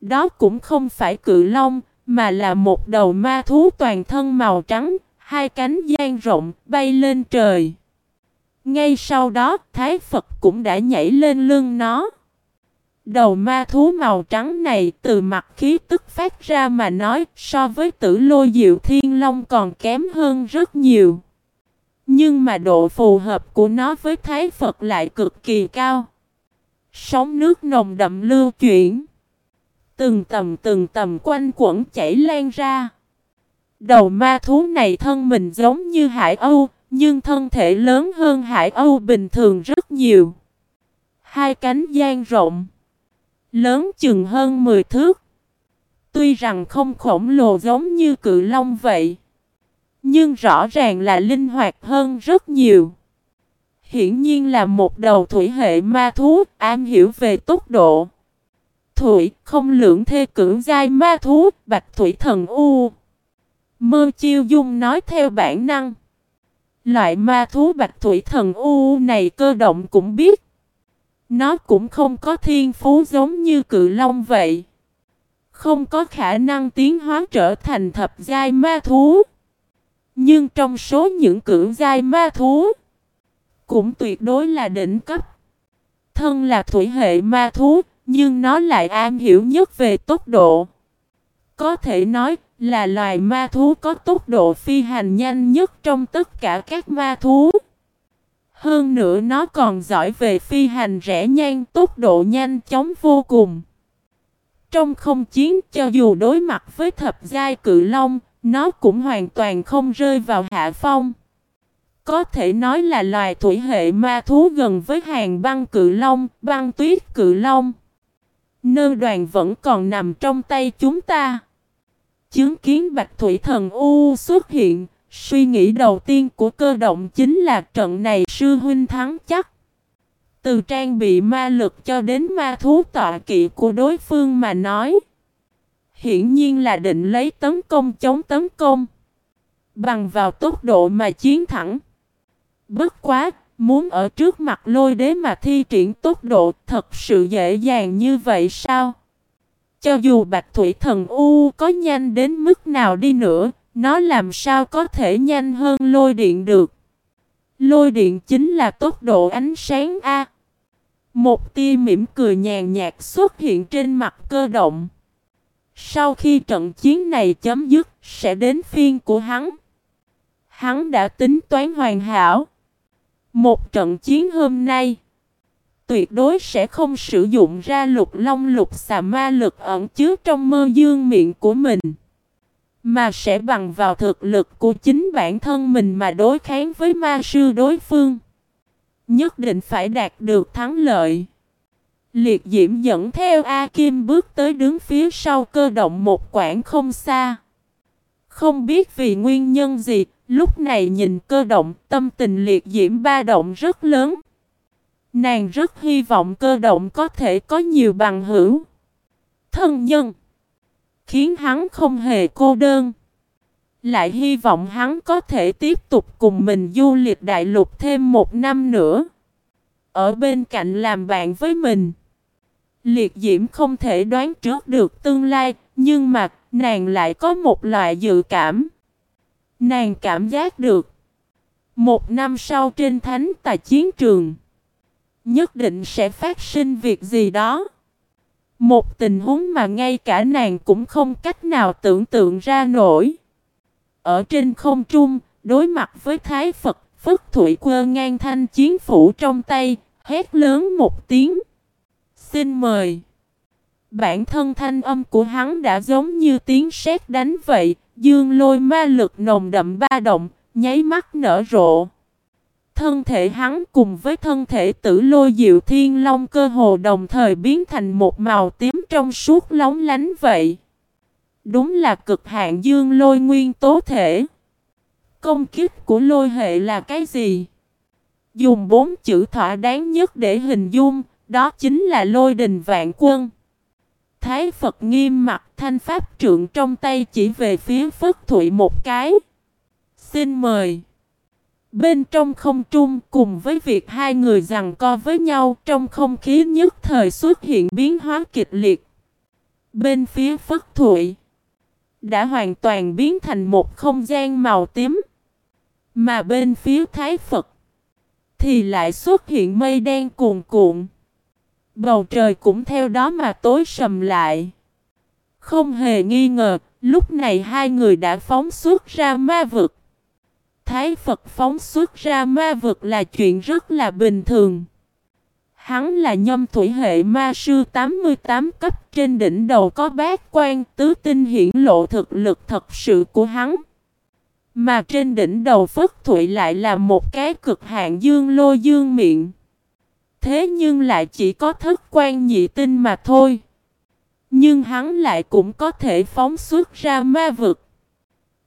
Đó cũng không phải cự long, mà là một đầu ma thú toàn thân màu trắng, hai cánh dang rộng, bay lên trời. Ngay sau đó, Thái Phật cũng đã nhảy lên lưng nó. Đầu ma thú màu trắng này từ mặt khí tức phát ra mà nói so với tử lôi diệu thiên long còn kém hơn rất nhiều. Nhưng mà độ phù hợp của nó với Thái Phật lại cực kỳ cao. Sóng nước nồng đậm lưu chuyển. Từng tầm từng tầm quanh quẩn chảy lan ra. Đầu ma thú này thân mình giống như hải âu, nhưng thân thể lớn hơn hải âu bình thường rất nhiều. Hai cánh gian rộng, lớn chừng hơn 10 thước. Tuy rằng không khổng lồ giống như cự long vậy, nhưng rõ ràng là linh hoạt hơn rất nhiều. Hiển nhiên là một đầu thủy hệ ma thú, am hiểu về tốc độ. Thủy, không lượng thê cưỡng giai ma thú, bạch thủy thần u. Mơ chiêu dung nói theo bản năng. Loại ma thú bạch thủy thần u này cơ động cũng biết. Nó cũng không có thiên phú giống như cự long vậy. Không có khả năng tiến hóa trở thành thập giai ma thú. Nhưng trong số những cử giai ma thú, cũng tuyệt đối là đỉnh cấp. Thân là thủy hệ ma thú, nhưng nó lại am hiểu nhất về tốc độ. Có thể nói là loài ma thú có tốc độ phi hành nhanh nhất trong tất cả các ma thú. Hơn nữa nó còn giỏi về phi hành rẻ nhanh tốc độ nhanh chóng vô cùng. Trong không chiến cho dù đối mặt với thập giai cự long, nó cũng hoàn toàn không rơi vào hạ phong. Có thể nói là loài thủy hệ ma thú gần với hàng băng cự long, băng tuyết cự long. Nơ đoàn vẫn còn nằm trong tay chúng ta. Chứng kiến Bạch Thủy Thần U xuất hiện, suy nghĩ đầu tiên của cơ động chính là trận này sư huynh thắng chắc. Từ trang bị ma lực cho đến ma thú tọa kỵ của đối phương mà nói. Hiển nhiên là định lấy tấn công chống tấn công. Bằng vào tốc độ mà chiến thẳng. Bất quá, muốn ở trước mặt lôi đế mà thi triển tốc độ thật sự dễ dàng như vậy sao? Cho dù Bạch Thủy Thần U có nhanh đến mức nào đi nữa, nó làm sao có thể nhanh hơn lôi điện được? Lôi điện chính là tốc độ ánh sáng A. Một tia mỉm cười nhàn nhạt xuất hiện trên mặt cơ động. Sau khi trận chiến này chấm dứt, sẽ đến phiên của hắn. Hắn đã tính toán hoàn hảo. Một trận chiến hôm nay, tuyệt đối sẽ không sử dụng ra lục long lục xà ma lực ẩn chứa trong mơ dương miệng của mình. Mà sẽ bằng vào thực lực của chính bản thân mình mà đối kháng với ma sư đối phương. Nhất định phải đạt được thắng lợi. Liệt diễm dẫn theo A Kim bước tới đứng phía sau cơ động một quãng không xa. Không biết vì nguyên nhân gì, lúc này nhìn cơ động, tâm tình liệt diễm ba động rất lớn. Nàng rất hy vọng cơ động có thể có nhiều bằng hữu. Thân nhân. Khiến hắn không hề cô đơn. Lại hy vọng hắn có thể tiếp tục cùng mình du lịch đại lục thêm một năm nữa. Ở bên cạnh làm bạn với mình. Liệt diễm không thể đoán trước được tương lai, nhưng mà nàng lại có một loại dự cảm. Nàng cảm giác được. Một năm sau trên thánh tài chiến trường. Nhất định sẽ phát sinh việc gì đó. Một tình huống mà ngay cả nàng cũng không cách nào tưởng tượng ra nổi. Ở trên không trung, đối mặt với Thái Phật, Phất Thụy quơ ngang thanh chiến phủ trong tay, hét lớn một tiếng. Xin mời. Bản thân thanh âm của hắn đã giống như tiếng sét đánh vậy, dương lôi ma lực nồng đậm ba động, nháy mắt nở rộ. Thân thể hắn cùng với thân thể tử lôi diệu thiên long cơ hồ đồng thời biến thành một màu tím trong suốt lóng lánh vậy. Đúng là cực hạn dương lôi nguyên tố thể. Công kích của lôi hệ là cái gì? Dùng bốn chữ thỏa đáng nhất để hình dung, đó chính là lôi đình vạn quân. Thái Phật nghiêm mặt thanh pháp trượng trong tay chỉ về phía Phất Thụy một cái. Xin mời. Bên trong không trung cùng với việc hai người rằng co với nhau trong không khí nhất thời xuất hiện biến hóa kịch liệt. Bên phía Phất Thụy đã hoàn toàn biến thành một không gian màu tím. Mà bên phía Thái Phật thì lại xuất hiện mây đen cuồn cuộn. Bầu trời cũng theo đó mà tối sầm lại. Không hề nghi ngờ, lúc này hai người đã phóng xuất ra ma vực. Thái Phật phóng xuất ra ma vực là chuyện rất là bình thường. Hắn là nhâm thủy hệ ma sư 88 cấp trên đỉnh đầu có bát quan tứ tinh hiển lộ thực lực thật sự của hắn. Mà trên đỉnh đầu Phất Thụy lại là một cái cực hạn dương lô dương miệng. Thế nhưng lại chỉ có thức quan nhị tinh mà thôi. Nhưng hắn lại cũng có thể phóng xuất ra ma vực.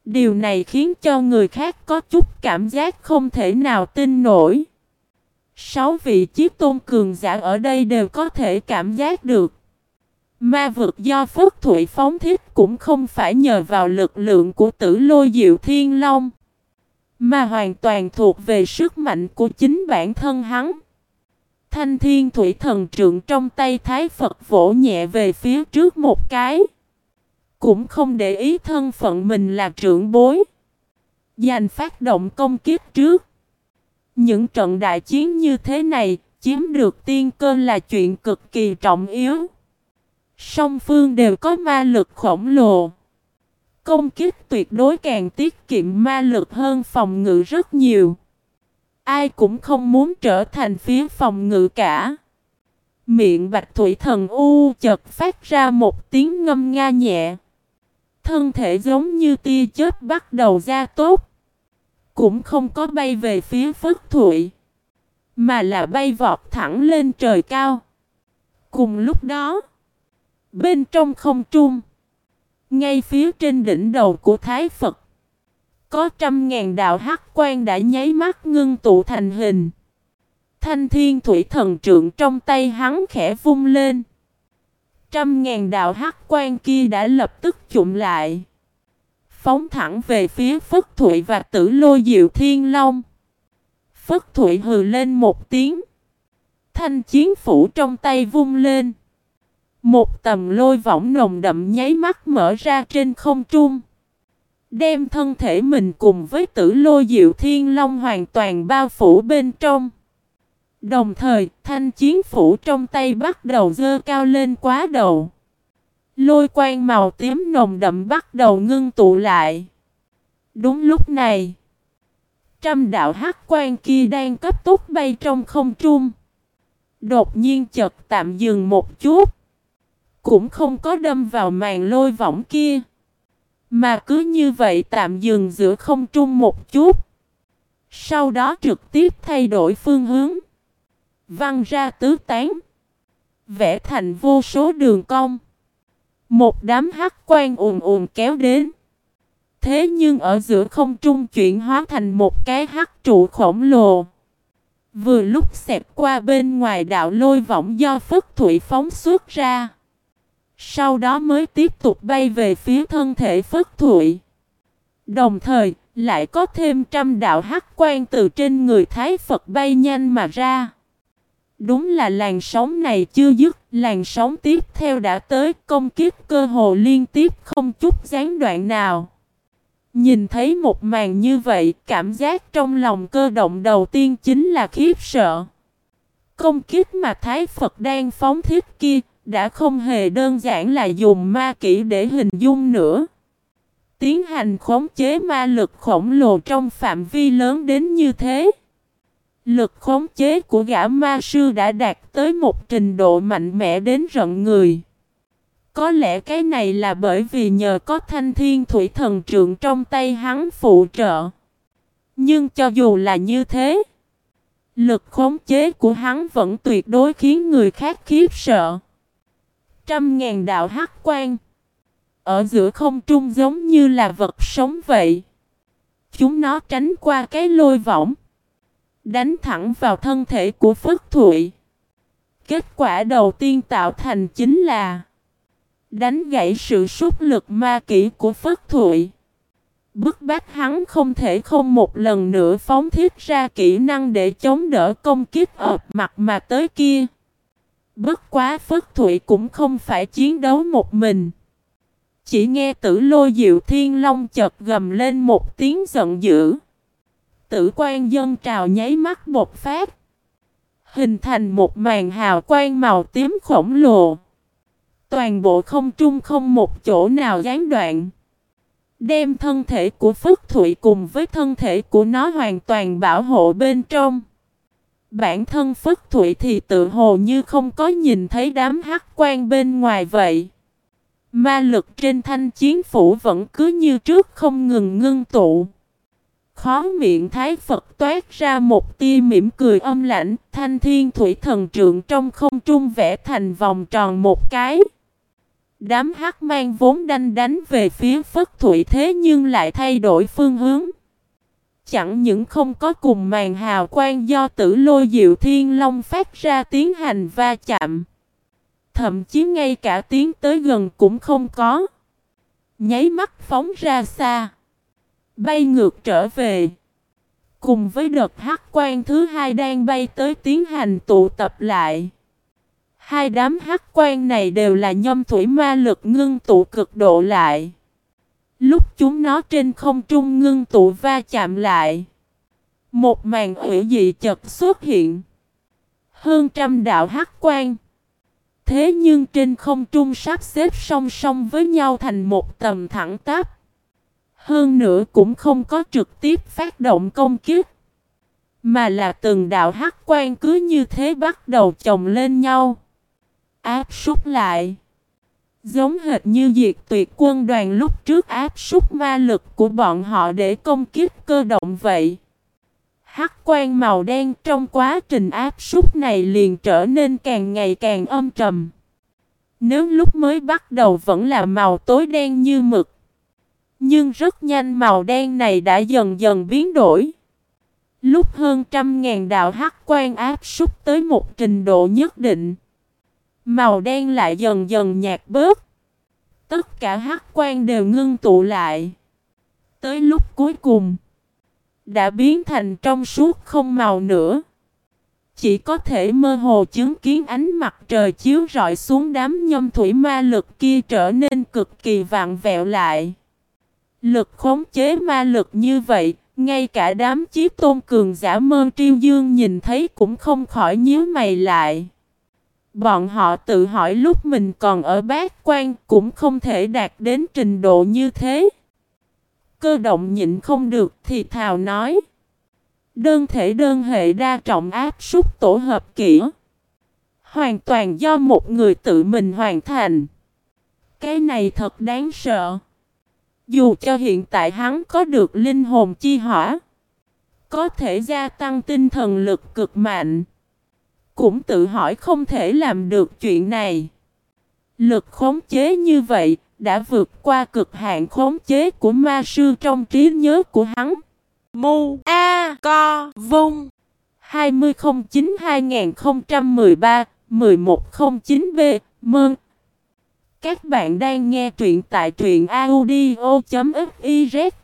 Điều này khiến cho người khác có chút cảm giác không thể nào tin nổi. Sáu vị chiếc tôn cường giả ở đây đều có thể cảm giác được. Ma vực do phước Thụy phóng thiết cũng không phải nhờ vào lực lượng của tử lôi diệu thiên long. Mà hoàn toàn thuộc về sức mạnh của chính bản thân hắn. Thanh thiên thủy thần trượng trong tay Thái Phật vỗ nhẹ về phía trước một cái. Cũng không để ý thân phận mình là trưởng bối. giành phát động công kiếp trước. Những trận đại chiến như thế này, chiếm được tiên cơ là chuyện cực kỳ trọng yếu. Song phương đều có ma lực khổng lồ. Công kích tuyệt đối càng tiết kiệm ma lực hơn phòng ngự rất nhiều. Ai cũng không muốn trở thành phía phòng ngự cả. Miệng bạch thủy thần u chợt phát ra một tiếng ngâm nga nhẹ. Thân thể giống như tia chớp bắt đầu ra tốt. Cũng không có bay về phía phất thụy. Mà là bay vọt thẳng lên trời cao. Cùng lúc đó. Bên trong không trung. Ngay phía trên đỉnh đầu của Thái Phật. Có trăm ngàn đạo hắc quan đã nháy mắt ngưng tụ thành hình. Thanh thiên thủy thần trượng trong tay hắn khẽ vung lên. Trăm ngàn đạo hắc quan kia đã lập tức chụm lại. Phóng thẳng về phía Phất Thụy và tử lôi diệu thiên long. Phất Thụy hừ lên một tiếng. Thanh chiến phủ trong tay vung lên. Một tầm lôi võng nồng đậm nháy mắt mở ra trên không trung. Đem thân thể mình cùng với tử lôi diệu thiên long hoàn toàn bao phủ bên trong. Đồng thời, thanh chiến phủ trong tay bắt đầu dơ cao lên quá đầu. Lôi quang màu tím nồng đậm bắt đầu ngưng tụ lại. Đúng lúc này, trăm đạo hắc quan kia đang cấp tốc bay trong không trung. Đột nhiên chợt tạm dừng một chút. Cũng không có đâm vào màn lôi võng kia. Mà cứ như vậy tạm dừng giữa không trung một chút. Sau đó trực tiếp thay đổi phương hướng. Văng ra tứ tán. Vẽ thành vô số đường cong. Một đám hắc quan ùn ùn kéo đến. Thế nhưng ở giữa không trung chuyển hóa thành một cái hắc trụ khổng lồ. Vừa lúc xẹp qua bên ngoài đạo lôi võng do Phất Thủy phóng xuất ra. Sau đó mới tiếp tục bay về phía thân thể Phất Thụy. Đồng thời, lại có thêm trăm đạo hắc quan từ trên người Thái Phật bay nhanh mà ra. Đúng là làn sóng này chưa dứt, làn sóng tiếp theo đã tới công kiếp cơ hồ liên tiếp không chút gián đoạn nào. Nhìn thấy một màn như vậy, cảm giác trong lòng cơ động đầu tiên chính là khiếp sợ. Công kiếp mà Thái Phật đang phóng thiết kia, đã không hề đơn giản là dùng ma kỹ để hình dung nữa. Tiến hành khống chế ma lực khổng lồ trong phạm vi lớn đến như thế. Lực khống chế của gã ma sư đã đạt tới một trình độ mạnh mẽ đến rợn người. Có lẽ cái này là bởi vì nhờ có thanh thiên thủy thần trượng trong tay hắn phụ trợ. Nhưng cho dù là như thế, lực khống chế của hắn vẫn tuyệt đối khiến người khác khiếp sợ trăm ngàn đạo hắc quan. Ở giữa không trung giống như là vật sống vậy. Chúng nó tránh qua cái lôi võng. Đánh thẳng vào thân thể của Phất Thụy. Kết quả đầu tiên tạo thành chính là Đánh gãy sự súc lực ma kỹ của Phất Thụy. Bức bách hắn không thể không một lần nữa phóng thiết ra kỹ năng để chống đỡ công kích ập mặt mà tới kia. Bất quá Phất Thụy cũng không phải chiến đấu một mình. Chỉ nghe tử lôi diệu thiên long chợt gầm lên một tiếng giận dữ. Tử quan dân trào nháy mắt bột phát. Hình thành một màn hào quang màu tím khổng lồ. Toàn bộ không trung không một chỗ nào gián đoạn. Đem thân thể của Phất Thụy cùng với thân thể của nó hoàn toàn bảo hộ bên trong. Bản thân Phất Thụy thì tự hồ như không có nhìn thấy đám hắc quan bên ngoài vậy. Ma lực trên thanh chiến phủ vẫn cứ như trước không ngừng ngưng tụ. Khó miệng Thái Phật toát ra một tia mỉm cười âm lãnh, thanh thiên thủy thần trượng trong không trung vẽ thành vòng tròn một cái. Đám hắc mang vốn đanh đánh về phía Phất thủy thế nhưng lại thay đổi phương hướng. Chẳng những không có cùng màn hào quang do tử lôi diệu thiên long phát ra tiến hành va chạm. Thậm chí ngay cả tiếng tới gần cũng không có. Nháy mắt phóng ra xa. Bay ngược trở về. Cùng với đợt hắc quan thứ hai đang bay tới tiến hành tụ tập lại. Hai đám hắc quan này đều là nhâm thủy ma lực ngưng tụ cực độ lại. Lúc chúng nó trên không trung ngưng tụ va chạm lại. Một màn hủy dị chật xuất hiện. Hơn trăm đạo hắc quan. Thế nhưng trên không trung sắp xếp song song với nhau thành một tầm thẳng tắp. Hơn nữa cũng không có trực tiếp phát động công kiếp. Mà là từng đạo hắc quan cứ như thế bắt đầu chồng lên nhau. Áp súc lại. Giống hệt như diệt tuyệt quân đoàn lúc trước áp súc ma lực của bọn họ để công kiếp cơ động vậy. Hắc quan màu đen trong quá trình áp súc này liền trở nên càng ngày càng âm trầm. Nếu lúc mới bắt đầu vẫn là màu tối đen như mực. Nhưng rất nhanh màu đen này đã dần dần biến đổi. Lúc hơn trăm ngàn đạo hắc quan áp súc tới một trình độ nhất định. Màu đen lại dần dần nhạt bớt. Tất cả hắc quan đều ngưng tụ lại. Tới lúc cuối cùng, đã biến thành trong suốt không màu nữa. Chỉ có thể mơ hồ chứng kiến ánh mặt trời chiếu rọi xuống đám nhâm thủy ma lực kia trở nên cực kỳ vạn vẹo lại. Lực khống chế ma lực như vậy, ngay cả đám chí tôn cường giả mơn triêu dương nhìn thấy cũng không khỏi nhíu mày lại. Bọn họ tự hỏi lúc mình còn ở bát quan cũng không thể đạt đến trình độ như thế. Cơ động nhịn không được thì thào nói. Đơn thể đơn hệ đa trọng áp súc tổ hợp kỹ. Hoàn toàn do một người tự mình hoàn thành. Cái này thật đáng sợ. Dù cho hiện tại hắn có được linh hồn chi hỏa. Có thể gia tăng tinh thần lực cực mạnh cũng tự hỏi không thể làm được chuyện này. Lực khống chế như vậy đã vượt qua cực hạn khống chế của ma sư trong trí nhớ của hắn. Mu A Co Vung 2009-2013-1109B Mơn các bạn đang nghe truyện tại truyện audio.fiz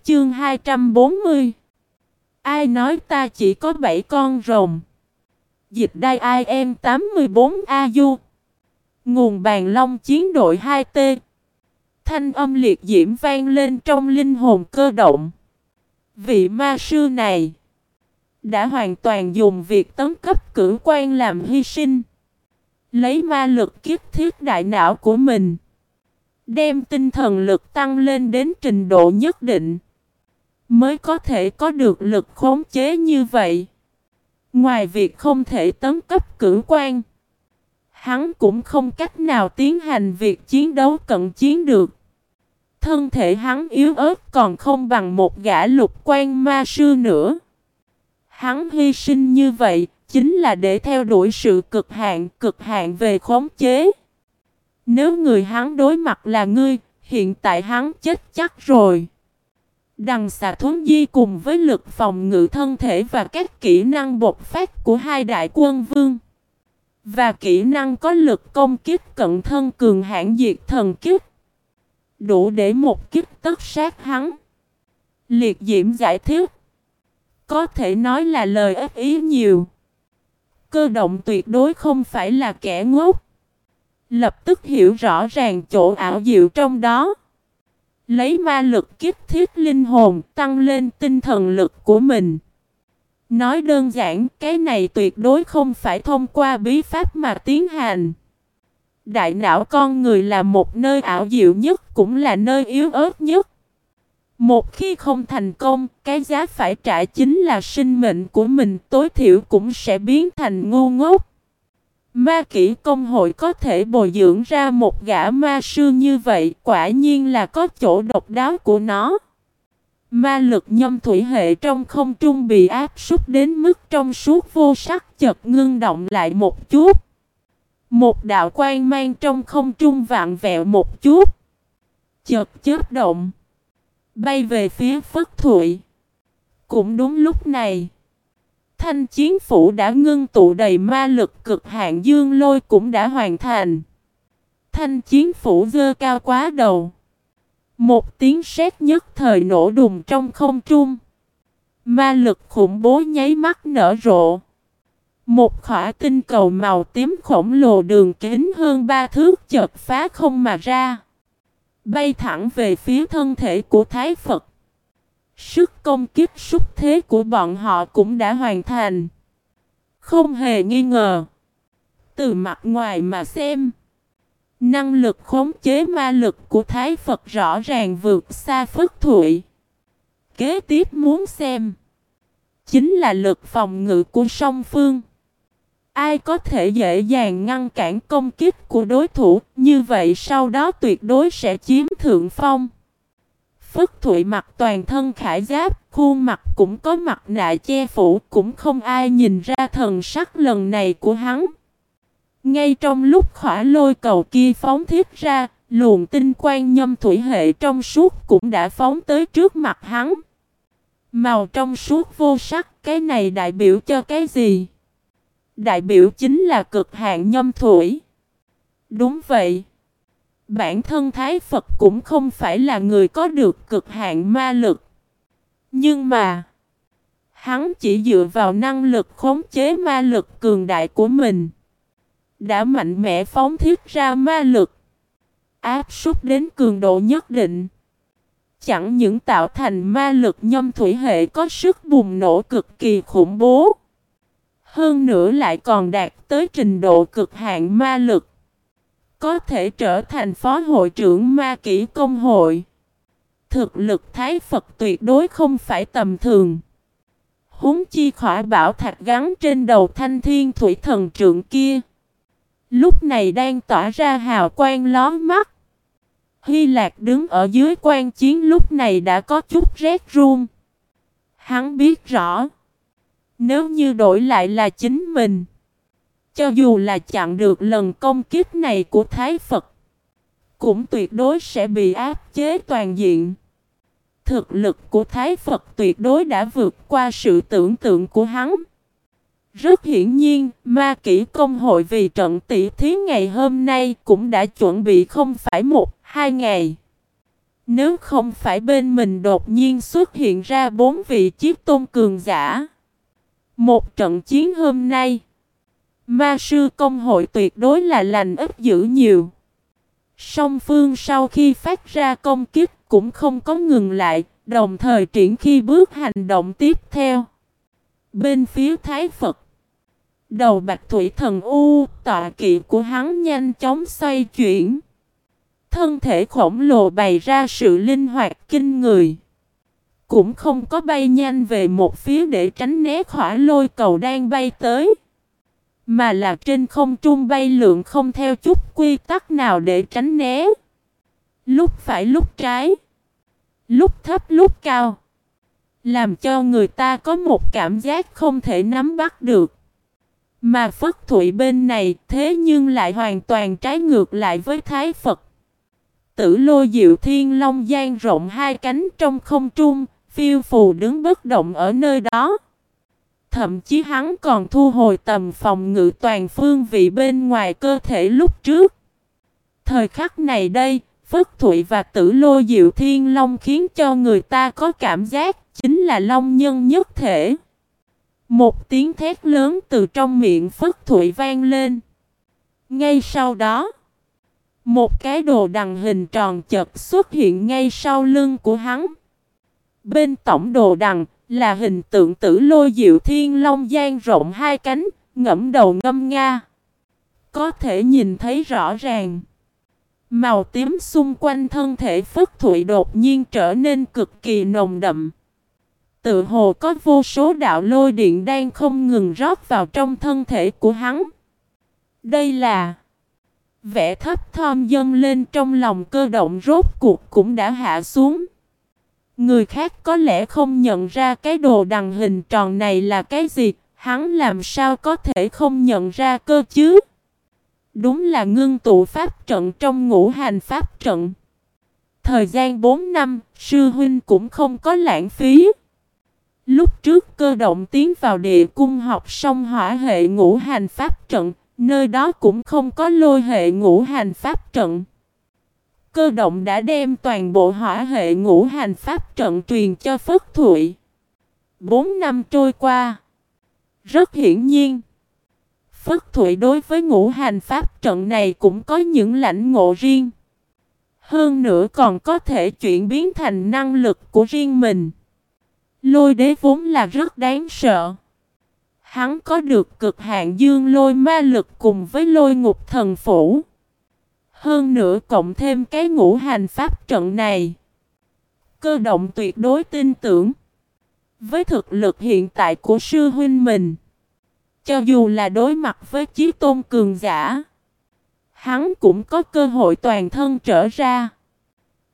chương 240 Ai nói ta chỉ có 7 con rồng? Dịch đai IM 84AU Nguồn bàn long chiến đội 2T Thanh âm liệt diễm vang lên trong linh hồn cơ động. Vị ma sư này Đã hoàn toàn dùng việc tấn cấp cử quan làm hy sinh. Lấy ma lực kiếp thiết đại não của mình Đem tinh thần lực tăng lên đến trình độ nhất định Mới có thể có được lực khống chế như vậy Ngoài việc không thể tấn cấp cử quan, hắn cũng không cách nào tiến hành việc chiến đấu cận chiến được. Thân thể hắn yếu ớt còn không bằng một gã lục quan ma sư nữa. Hắn hy sinh như vậy chính là để theo đuổi sự cực hạn, cực hạn về khống chế. Nếu người hắn đối mặt là ngươi, hiện tại hắn chết chắc rồi. Đằng xà thuấn di cùng với lực phòng ngự thân thể và các kỹ năng bộc phát của hai đại quân vương. Và kỹ năng có lực công kích cận thân cường hãn diệt thần kích. Đủ để một kích tất sát hắn. Liệt diễm giải thích. Có thể nói là lời ác ý nhiều. Cơ động tuyệt đối không phải là kẻ ngốc. Lập tức hiểu rõ ràng chỗ ảo diệu trong đó. Lấy ma lực kích thiết linh hồn tăng lên tinh thần lực của mình. Nói đơn giản, cái này tuyệt đối không phải thông qua bí pháp mà tiến hành. Đại não con người là một nơi ảo diệu nhất, cũng là nơi yếu ớt nhất. Một khi không thành công, cái giá phải trả chính là sinh mệnh của mình tối thiểu cũng sẽ biến thành ngu ngốc. Ma kỹ công hội có thể bồi dưỡng ra một gã ma sư như vậy, quả nhiên là có chỗ độc đáo của nó. Ma lực nhâm thủy hệ trong không trung bị áp súc đến mức trong suốt vô sắc chợt ngưng động lại một chút. Một đạo quan mang trong không trung vạn vẹo một chút. Chợt chớp động. Bay về phía Phất Thụy. Cũng đúng lúc này. Thanh chiến phủ đã ngưng tụ đầy ma lực cực hạn dương lôi cũng đã hoàn thành. Thanh chiến phủ dơ cao quá đầu. Một tiếng sét nhất thời nổ đùng trong không trung. Ma lực khủng bố nháy mắt nở rộ. Một khỏa tinh cầu màu tím khổng lồ đường kính hơn ba thước chợt phá không mà ra. Bay thẳng về phía thân thể của Thái Phật. Sức công kiếp xúc thế của bọn họ cũng đã hoàn thành. Không hề nghi ngờ. Từ mặt ngoài mà xem. Năng lực khống chế ma lực của Thái Phật rõ ràng vượt xa Phất Thụy. Kế tiếp muốn xem. Chính là lực phòng ngự của song phương. Ai có thể dễ dàng ngăn cản công kích của đối thủ, như vậy sau đó tuyệt đối sẽ chiếm thượng phong. Phất Thụy mặc toàn thân khải giáp, khuôn mặt cũng có mặt nạ che phủ, cũng không ai nhìn ra thần sắc lần này của hắn. Ngay trong lúc khỏa lôi cầu kia phóng thiết ra, luồng tinh quang nhâm thủy hệ trong suốt cũng đã phóng tới trước mặt hắn. Màu trong suốt vô sắc, cái này đại biểu cho cái gì? Đại biểu chính là cực hạn nhâm thủy. Đúng vậy. Bản thân Thái Phật cũng không phải là người có được cực hạn ma lực. Nhưng mà, hắn chỉ dựa vào năng lực khống chế ma lực cường đại của mình. Đã mạnh mẽ phóng thiết ra ma lực. Áp súc đến cường độ nhất định. Chẳng những tạo thành ma lực nhâm thủy hệ có sức bùng nổ cực kỳ khủng bố. Hơn nữa lại còn đạt tới trình độ cực hạn ma lực. Có thể trở thành phó hội trưởng ma kỹ công hội. Thực lực Thái Phật tuyệt đối không phải tầm thường. Húng chi khỏi bảo thạch gắn trên đầu thanh thiên thủy thần trượng kia. Lúc này đang tỏa ra hào quang lón mắt. Hy Lạc đứng ở dưới quan chiến lúc này đã có chút rét run. Hắn biết rõ. Nếu như đổi lại là chính mình. Cho dù là chặn được lần công kích này của Thái Phật. Cũng tuyệt đối sẽ bị áp chế toàn diện. Thực lực của Thái Phật tuyệt đối đã vượt qua sự tưởng tượng của hắn. Rất hiển nhiên, ma kỹ công hội vì trận tỷ thí ngày hôm nay cũng đã chuẩn bị không phải một, hai ngày. Nếu không phải bên mình đột nhiên xuất hiện ra bốn vị chiếc tôn cường giả. Một trận chiến hôm nay, ma sư công hội tuyệt đối là lành ít dữ nhiều. Song phương sau khi phát ra công kích cũng không có ngừng lại, đồng thời triển khi bước hành động tiếp theo. Bên phía Thái Phật, đầu bạch thủy thần U, tọa kỵ của hắn nhanh chóng xoay chuyển. Thân thể khổng lồ bày ra sự linh hoạt kinh người. Cũng không có bay nhanh về một phía để tránh né khỏi lôi cầu đang bay tới. Mà là trên không trung bay lượn không theo chút quy tắc nào để tránh né. Lúc phải lúc trái. Lúc thấp lúc cao. Làm cho người ta có một cảm giác không thể nắm bắt được. Mà Phất Thụy bên này thế nhưng lại hoàn toàn trái ngược lại với Thái Phật. Tử lôi diệu thiên long gian rộng hai cánh trong không trung, phiêu phù đứng bất động ở nơi đó. Thậm chí hắn còn thu hồi tầm phòng ngự toàn phương vị bên ngoài cơ thể lúc trước. Thời khắc này đây, Phất Thụy và Tử Lô Diệu Thiên Long khiến cho người ta có cảm giác chính là Long nhân nhất thể. Một tiếng thét lớn từ trong miệng Phất Thụy vang lên. Ngay sau đó, một cái đồ đằng hình tròn chật xuất hiện ngay sau lưng của hắn. Bên tổng đồ đằng Là hình tượng tử lôi diệu thiên long gian rộng hai cánh, ngẫm đầu ngâm nga. Có thể nhìn thấy rõ ràng. Màu tím xung quanh thân thể Phất Thụy đột nhiên trở nên cực kỳ nồng đậm. Tự hồ có vô số đạo lôi điện đang không ngừng rót vào trong thân thể của hắn. Đây là vẻ thấp thom dâng lên trong lòng cơ động rốt cuộc cũng đã hạ xuống. Người khác có lẽ không nhận ra cái đồ đằng hình tròn này là cái gì, hắn làm sao có thể không nhận ra cơ chứ? Đúng là ngưng tụ pháp trận trong ngũ hành pháp trận. Thời gian 4 năm, sư huynh cũng không có lãng phí. Lúc trước cơ động tiến vào địa cung học xong hỏa hệ ngũ hành pháp trận, nơi đó cũng không có lôi hệ ngũ hành pháp trận. Cơ động đã đem toàn bộ hỏa hệ ngũ hành pháp trận truyền cho Phất Thụy. Bốn năm trôi qua. Rất hiển nhiên. Phất Thụy đối với ngũ hành pháp trận này cũng có những lãnh ngộ riêng. Hơn nữa còn có thể chuyển biến thành năng lực của riêng mình. Lôi đế vốn là rất đáng sợ. Hắn có được cực hạn dương lôi ma lực cùng với lôi ngục thần phủ. Hơn nữa cộng thêm cái ngũ hành pháp trận này. Cơ động tuyệt đối tin tưởng. Với thực lực hiện tại của sư huynh mình. Cho dù là đối mặt với chiếc tôn cường giả. Hắn cũng có cơ hội toàn thân trở ra.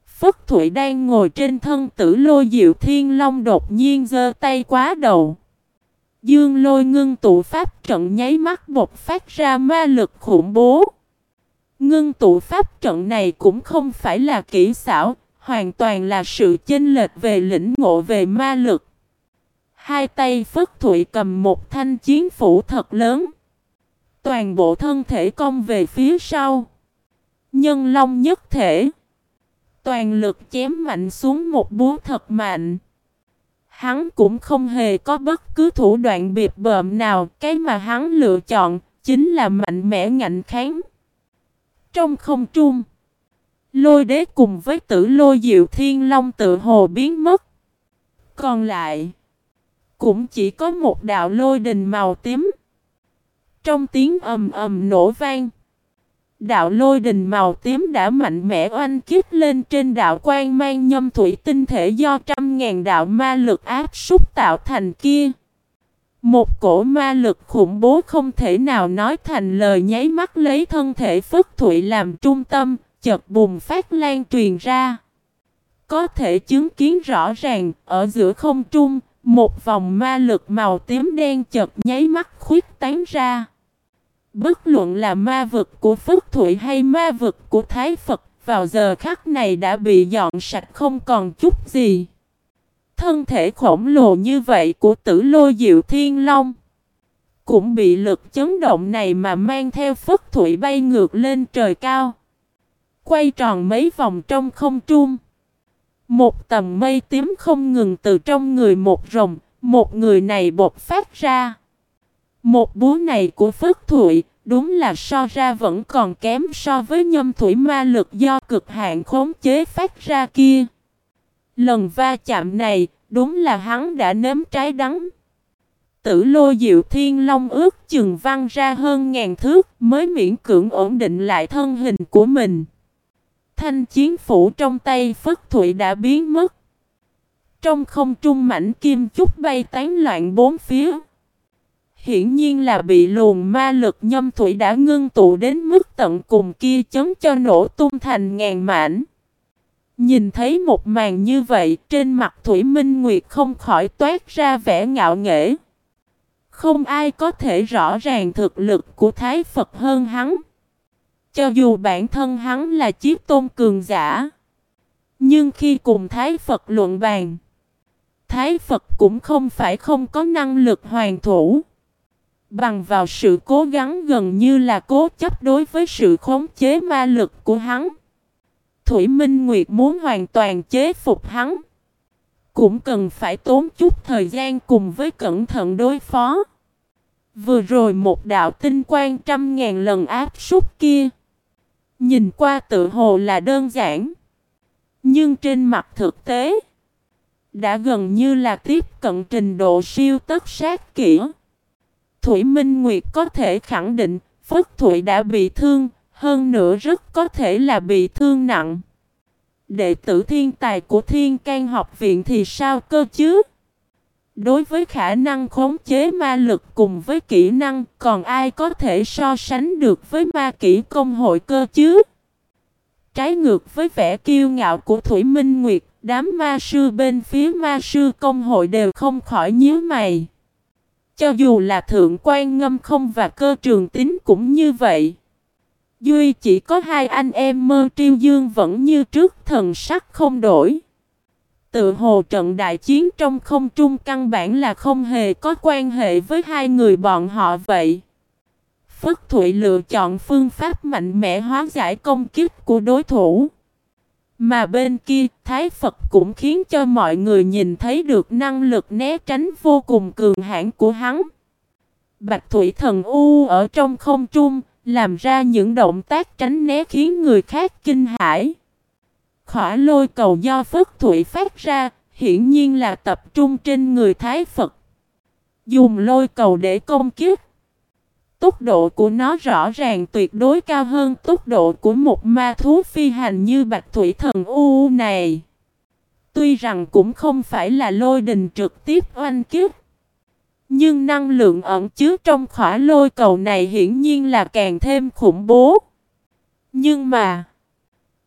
Phất Thụy đang ngồi trên thân tử lôi diệu thiên long đột nhiên giơ tay quá đầu. Dương lôi ngưng tụ pháp trận nháy mắt bộc phát ra ma lực khủng bố. Ngưng tụ pháp trận này cũng không phải là kỹ xảo, hoàn toàn là sự chênh lệch về lĩnh ngộ về ma lực. Hai tay Phất Thụy cầm một thanh chiến phủ thật lớn. Toàn bộ thân thể cong về phía sau. Nhân long nhất thể. Toàn lực chém mạnh xuống một búa thật mạnh. Hắn cũng không hề có bất cứ thủ đoạn biệt bợm nào. Cái mà hắn lựa chọn chính là mạnh mẽ ngạnh kháng. Trong không trung. Lôi đế cùng với tử lôi diệu thiên long tự hồ biến mất. Còn lại. Cũng chỉ có một đạo lôi đình màu tím. Trong tiếng ầm ầm nổ vang. Đạo lôi đình màu tím đã mạnh mẽ oanh kích lên trên đạo quan mang nhâm thủy tinh thể do trăm ngàn đạo ma lực áp súc tạo thành kia. Một cổ ma lực khủng bố không thể nào nói thành lời nháy mắt lấy thân thể Phất Thụy làm trung tâm, chợt bùng phát lan truyền ra. Có thể chứng kiến rõ ràng, ở giữa không trung, một vòng ma lực màu tím đen chợt nháy mắt khuyết tán ra. Bất luận là ma vực của Phất Thụy hay ma vực của Thái Phật, vào giờ khắc này đã bị dọn sạch không còn chút gì. Thân thể khổng lồ như vậy của tử lôi diệu thiên long cũng bị lực chấn động này mà mang theo Phất Thụy bay ngược lên trời cao. Quay tròn mấy vòng trong không trung. Một tầm mây tím không ngừng từ trong người một rồng, một người này bột phát ra. Một búa này của Phất Thụy, đúng là so ra vẫn còn kém so với nhâm thủy ma lực do cực hạn khống chế phát ra kia. Lần va chạm này, đúng là hắn đã nếm trái đắng. Tử lô diệu thiên long ước chừng văng ra hơn ngàn thước mới miễn cưỡng ổn định lại thân hình của mình. Thanh chiến phủ trong tay Phất Thụy đã biến mất. Trong không trung mảnh kim chút bay tán loạn bốn phía. Hiển nhiên là bị luồng ma lực nhâm thủy đã ngưng tụ đến mức tận cùng kia chấm cho nổ tung thành ngàn mảnh. Nhìn thấy một màn như vậy, trên mặt Thủy Minh Nguyệt không khỏi toát ra vẻ ngạo nghễ. Không ai có thể rõ ràng thực lực của Thái Phật hơn hắn. Cho dù bản thân hắn là chiếc tôn cường giả. Nhưng khi cùng Thái Phật luận bàn. Thái Phật cũng không phải không có năng lực hoàn thủ. Bằng vào sự cố gắng gần như là cố chấp đối với sự khống chế ma lực của hắn. Thủy Minh Nguyệt muốn hoàn toàn chế phục hắn. Cũng cần phải tốn chút thời gian cùng với cẩn thận đối phó. Vừa rồi một đạo tinh quan trăm ngàn lần áp súc kia. Nhìn qua tự hồ là đơn giản. Nhưng trên mặt thực tế. Đã gần như là tiếp cận trình độ siêu tất sát kỹ. Thủy Minh Nguyệt có thể khẳng định Phất Thụy đã bị thương, hơn nữa rất có thể là bị thương nặng. Đệ tử thiên tài của Thiên can học viện thì sao cơ chứ? Đối với khả năng khống chế ma lực cùng với kỹ năng, còn ai có thể so sánh được với ma kỹ công hội cơ chứ? Trái ngược với vẻ kiêu ngạo của Thủy Minh Nguyệt, đám ma sư bên phía ma sư công hội đều không khỏi nhíu mày. Cho dù là thượng quan ngâm không và cơ trường tính cũng như vậy. Duy chỉ có hai anh em mơ triêu dương vẫn như trước thần sắc không đổi. Tự hồ trận đại chiến trong không trung căn bản là không hề có quan hệ với hai người bọn họ vậy. Phất Thụy lựa chọn phương pháp mạnh mẽ hóa giải công kích của đối thủ. Mà bên kia, Thái Phật cũng khiến cho mọi người nhìn thấy được năng lực né tránh vô cùng cường hãn của hắn. Bạch Thủy Thần U ở trong không trung, làm ra những động tác tránh né khiến người khác kinh hãi. Khỏa lôi cầu do Phất Thủy phát ra, hiển nhiên là tập trung trên người Thái Phật. Dùng lôi cầu để công kiếp. Tốc độ của nó rõ ràng tuyệt đối cao hơn tốc độ của một ma thú phi hành như Bạch Thủy Thần U này. Tuy rằng cũng không phải là lôi đình trực tiếp oanh kiếp. Nhưng năng lượng ẩn chứa trong khỏa lôi cầu này hiển nhiên là càng thêm khủng bố. Nhưng mà,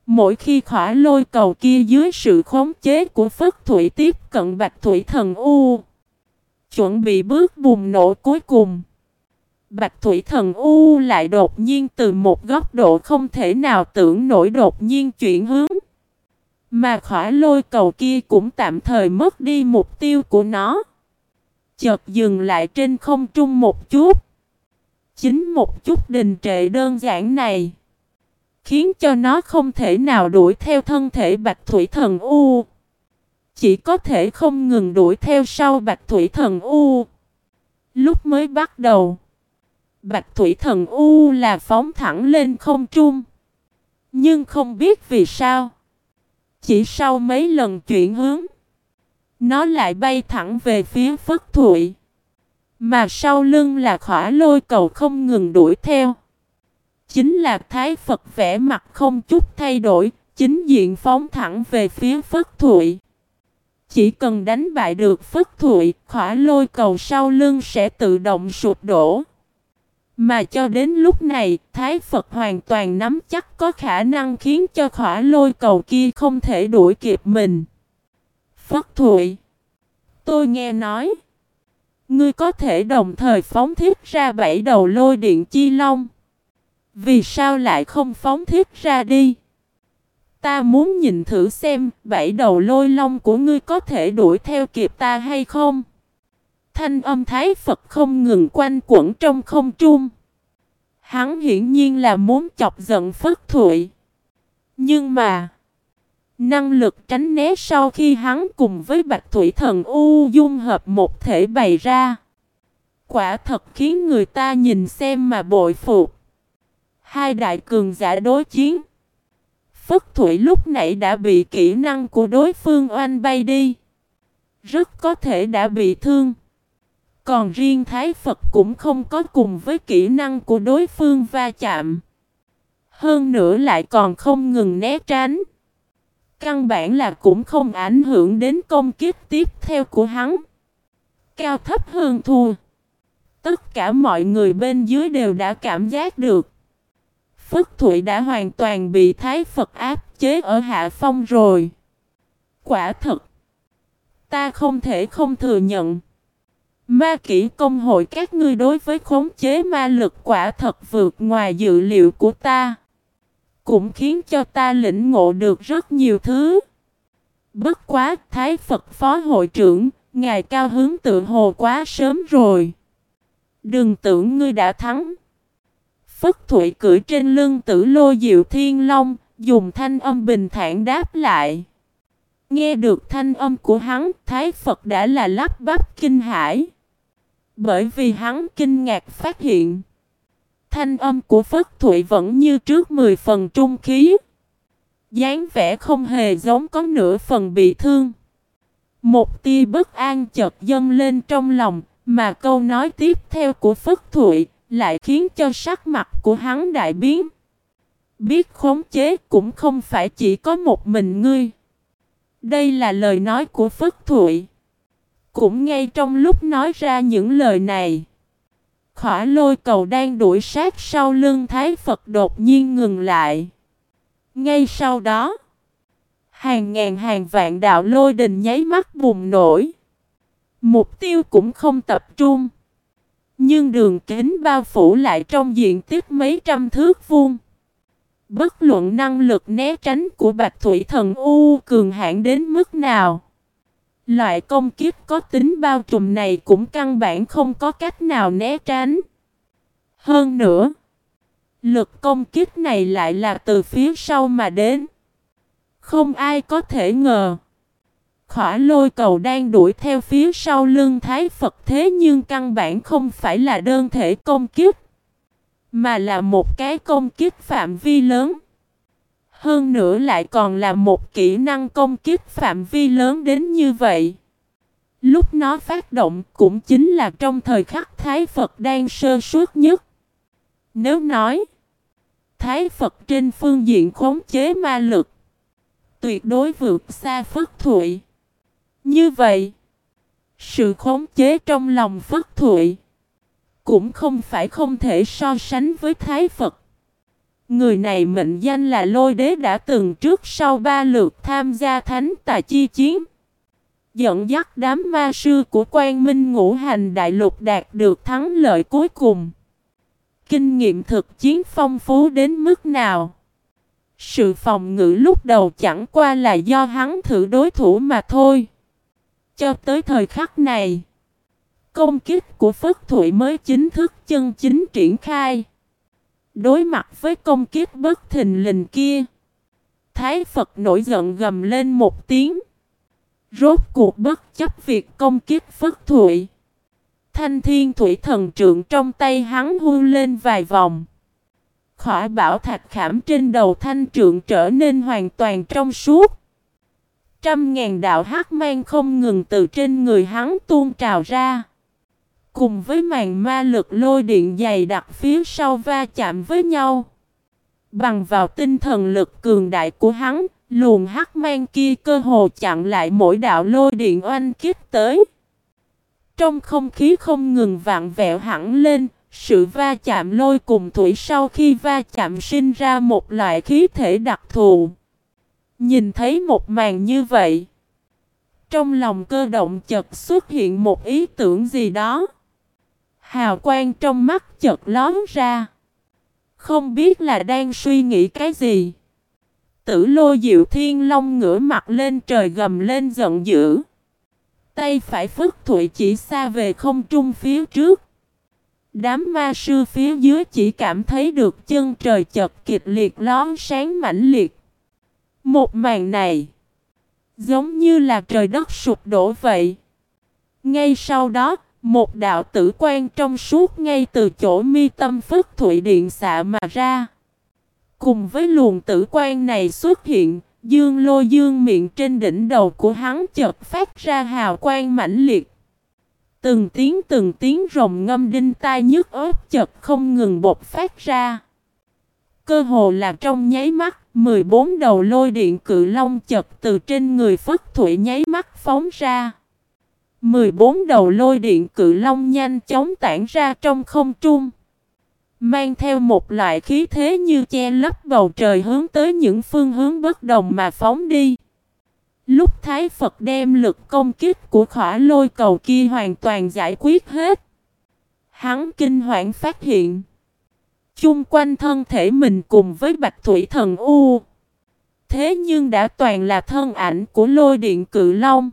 mỗi khi khỏa lôi cầu kia dưới sự khống chế của Phất Thủy tiếp cận Bạch Thủy Thần U, chuẩn bị bước bùng nổ cuối cùng. Bạch Thủy Thần U lại đột nhiên từ một góc độ không thể nào tưởng nổi đột nhiên chuyển hướng. Mà khỏa lôi cầu kia cũng tạm thời mất đi mục tiêu của nó. Chợt dừng lại trên không trung một chút. Chính một chút đình trệ đơn giản này. Khiến cho nó không thể nào đuổi theo thân thể Bạch Thủy Thần U. Chỉ có thể không ngừng đuổi theo sau Bạch Thủy Thần U. Lúc mới bắt đầu. Bạch Thủy Thần U là phóng thẳng lên không trung. Nhưng không biết vì sao. Chỉ sau mấy lần chuyển hướng. Nó lại bay thẳng về phía Phất Thụy. Mà sau lưng là khỏa lôi cầu không ngừng đuổi theo. Chính là Thái Phật vẽ mặt không chút thay đổi, chính diện phóng thẳng về phía Phất Thụy. Chỉ cần đánh bại được Phất Thụy, khỏa lôi cầu sau lưng sẽ tự động sụp đổ. Mà cho đến lúc này, Thái Phật hoàn toàn nắm chắc có khả năng khiến cho khỏa lôi cầu kia không thể đuổi kịp mình. Phất Thụy Tôi nghe nói Ngươi có thể đồng thời phóng thiết ra bảy đầu lôi điện chi long Vì sao lại không phóng thiết ra đi Ta muốn nhìn thử xem bảy đầu lôi long của ngươi có thể đuổi theo kịp ta hay không Thanh âm Thái Phật không ngừng quanh quẩn trong không trung. Hắn hiển nhiên là muốn chọc giận Phất Thụy. Nhưng mà, năng lực tránh né sau khi hắn cùng với Bạch Thủy Thần U dung hợp một thể bày ra. Quả thật khiến người ta nhìn xem mà bội phục. Hai đại cường giả đối chiến. Phất thủy lúc nãy đã bị kỹ năng của đối phương oanh bay đi. Rất có thể đã bị thương. Còn riêng Thái Phật cũng không có cùng với kỹ năng của đối phương va chạm. Hơn nữa lại còn không ngừng né tránh. Căn bản là cũng không ảnh hưởng đến công kích tiếp theo của hắn. Cao thấp hơn thua. Tất cả mọi người bên dưới đều đã cảm giác được. Phất Thụy đã hoàn toàn bị Thái Phật áp chế ở hạ phong rồi. Quả thật. Ta không thể không thừa nhận. Ma kỹ công hội các ngươi đối với khống chế ma lực quả thật vượt ngoài dự liệu của ta. Cũng khiến cho ta lĩnh ngộ được rất nhiều thứ. Bất quá, Thái Phật Phó Hội trưởng, ngài cao hướng tự hồ quá sớm rồi. Đừng tưởng ngươi đã thắng. Phất Thụy cưỡi trên lưng tử lô diệu thiên long, dùng thanh âm bình thản đáp lại. Nghe được thanh âm của hắn, Thái Phật đã là lắp bắp kinh hãi. Bởi vì hắn kinh ngạc phát hiện. Thanh âm của Phất Thụy vẫn như trước 10 phần trung khí. dáng vẻ không hề giống có nửa phần bị thương. Một tia bất an chợt dâng lên trong lòng, mà câu nói tiếp theo của Phất Thụy lại khiến cho sắc mặt của hắn đại biến. Biết khống chế cũng không phải chỉ có một mình ngươi. Đây là lời nói của Phất Thụy. Cũng ngay trong lúc nói ra những lời này. Khỏa lôi cầu đang đuổi sát sau lưng Thái Phật đột nhiên ngừng lại. Ngay sau đó, hàng ngàn hàng vạn đạo lôi đình nháy mắt bùng nổi. Mục tiêu cũng không tập trung. Nhưng đường kính bao phủ lại trong diện tích mấy trăm thước vuông. Bất luận năng lực né tránh của Bạch Thủy Thần U cường hãn đến mức nào. Loại công kiếp có tính bao trùm này cũng căn bản không có cách nào né tránh. Hơn nữa, lực công kiếp này lại là từ phía sau mà đến. Không ai có thể ngờ. Khỏa lôi cầu đang đuổi theo phía sau lưng Thái Phật thế nhưng căn bản không phải là đơn thể công kiếp, Mà là một cái công kiếp phạm vi lớn. Hơn nữa lại còn là một kỹ năng công kích phạm vi lớn đến như vậy. Lúc nó phát động cũng chính là trong thời khắc Thái Phật đang sơ suốt nhất. Nếu nói, Thái Phật trên phương diện khống chế ma lực, tuyệt đối vượt xa Phất Thụy. Như vậy, sự khống chế trong lòng Phất Thụy cũng không phải không thể so sánh với Thái Phật. Người này mệnh danh là lôi đế đã từng trước sau ba lượt tham gia thánh tà chi chiến. Dẫn dắt đám ma sư của quan minh ngũ hành đại lục đạt được thắng lợi cuối cùng. Kinh nghiệm thực chiến phong phú đến mức nào? Sự phòng ngự lúc đầu chẳng qua là do hắn thử đối thủ mà thôi. Cho tới thời khắc này, công kích của Phất Thụy mới chính thức chân chính triển khai. Đối mặt với công kiếp bất thình lình kia, Thái Phật nổi giận gầm lên một tiếng. Rốt cuộc bất chấp việc công kiếp Phất Thụy. Thanh thiên thủy thần trượng trong tay hắn hư lên vài vòng. khỏi bảo thạch khảm trên đầu thanh trượng trở nên hoàn toàn trong suốt. Trăm ngàn đạo hắc mang không ngừng từ trên người hắn tuôn trào ra. Cùng với màn ma lực lôi điện dày đặc phía sau va chạm với nhau. Bằng vào tinh thần lực cường đại của hắn, luồng hắc mang kia cơ hồ chặn lại mỗi đạo lôi điện oanh kích tới. Trong không khí không ngừng vạn vẹo hẳn lên, sự va chạm lôi cùng thủy sau khi va chạm sinh ra một loại khí thể đặc thù. Nhìn thấy một màn như vậy, trong lòng cơ động chợt xuất hiện một ý tưởng gì đó. Hào quang trong mắt chợt lón ra. Không biết là đang suy nghĩ cái gì. Tử lô diệu thiên long ngửa mặt lên trời gầm lên giận dữ. Tay phải phức thụy chỉ xa về không trung phía trước. Đám ma sư phía dưới chỉ cảm thấy được chân trời chật kịch liệt lón sáng mãnh liệt. Một màn này giống như là trời đất sụp đổ vậy. Ngay sau đó, một đạo tử quan trong suốt ngay từ chỗ mi tâm phức thụy điện xạ mà ra. Cùng với luồng tử quan này xuất hiện, dương lô dương miệng trên đỉnh đầu của hắn chợt phát ra hào quang mãnh liệt. Từng tiếng từng tiếng rồng ngâm đinh tai nhức ớt chợt không ngừng bột phát ra. Cơ hồ là trong nháy mắt, 14 đầu lôi điện cự long chợt từ trên người Phất Thụy nháy mắt phóng ra. 14 đầu lôi điện cự long nhanh chóng tản ra trong không trung. Mang theo một loại khí thế như che lấp bầu trời hướng tới những phương hướng bất đồng mà phóng đi. Lúc Thái Phật đem lực công kích của khỏa lôi cầu kia hoàn toàn giải quyết hết. Hắn kinh hoảng phát hiện. Chung quanh thân thể mình cùng với Bạch Thủy Thần U. Thế nhưng đã toàn là thân ảnh của lôi điện cự long.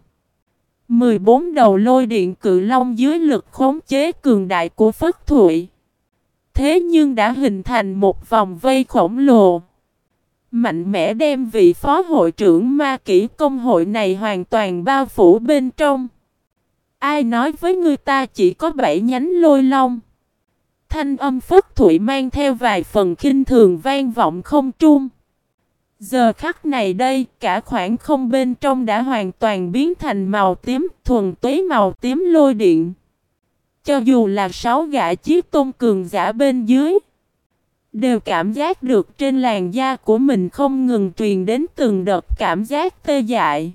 14 đầu lôi điện cự long dưới lực khống chế cường đại của Phất Thụy. Thế nhưng đã hình thành một vòng vây khổng lồ. Mạnh mẽ đem vị phó hội trưởng ma kỹ công hội này hoàn toàn bao phủ bên trong. Ai nói với người ta chỉ có bảy nhánh lôi long. Thanh âm phất thụy mang theo vài phần khinh thường vang vọng không trung. Giờ khắc này đây, cả khoảng không bên trong đã hoàn toàn biến thành màu tím, thuần túy màu tím lôi điện. Cho dù là sáu gã chiếc tôn cường giả bên dưới, đều cảm giác được trên làn da của mình không ngừng truyền đến từng đợt cảm giác tê dại.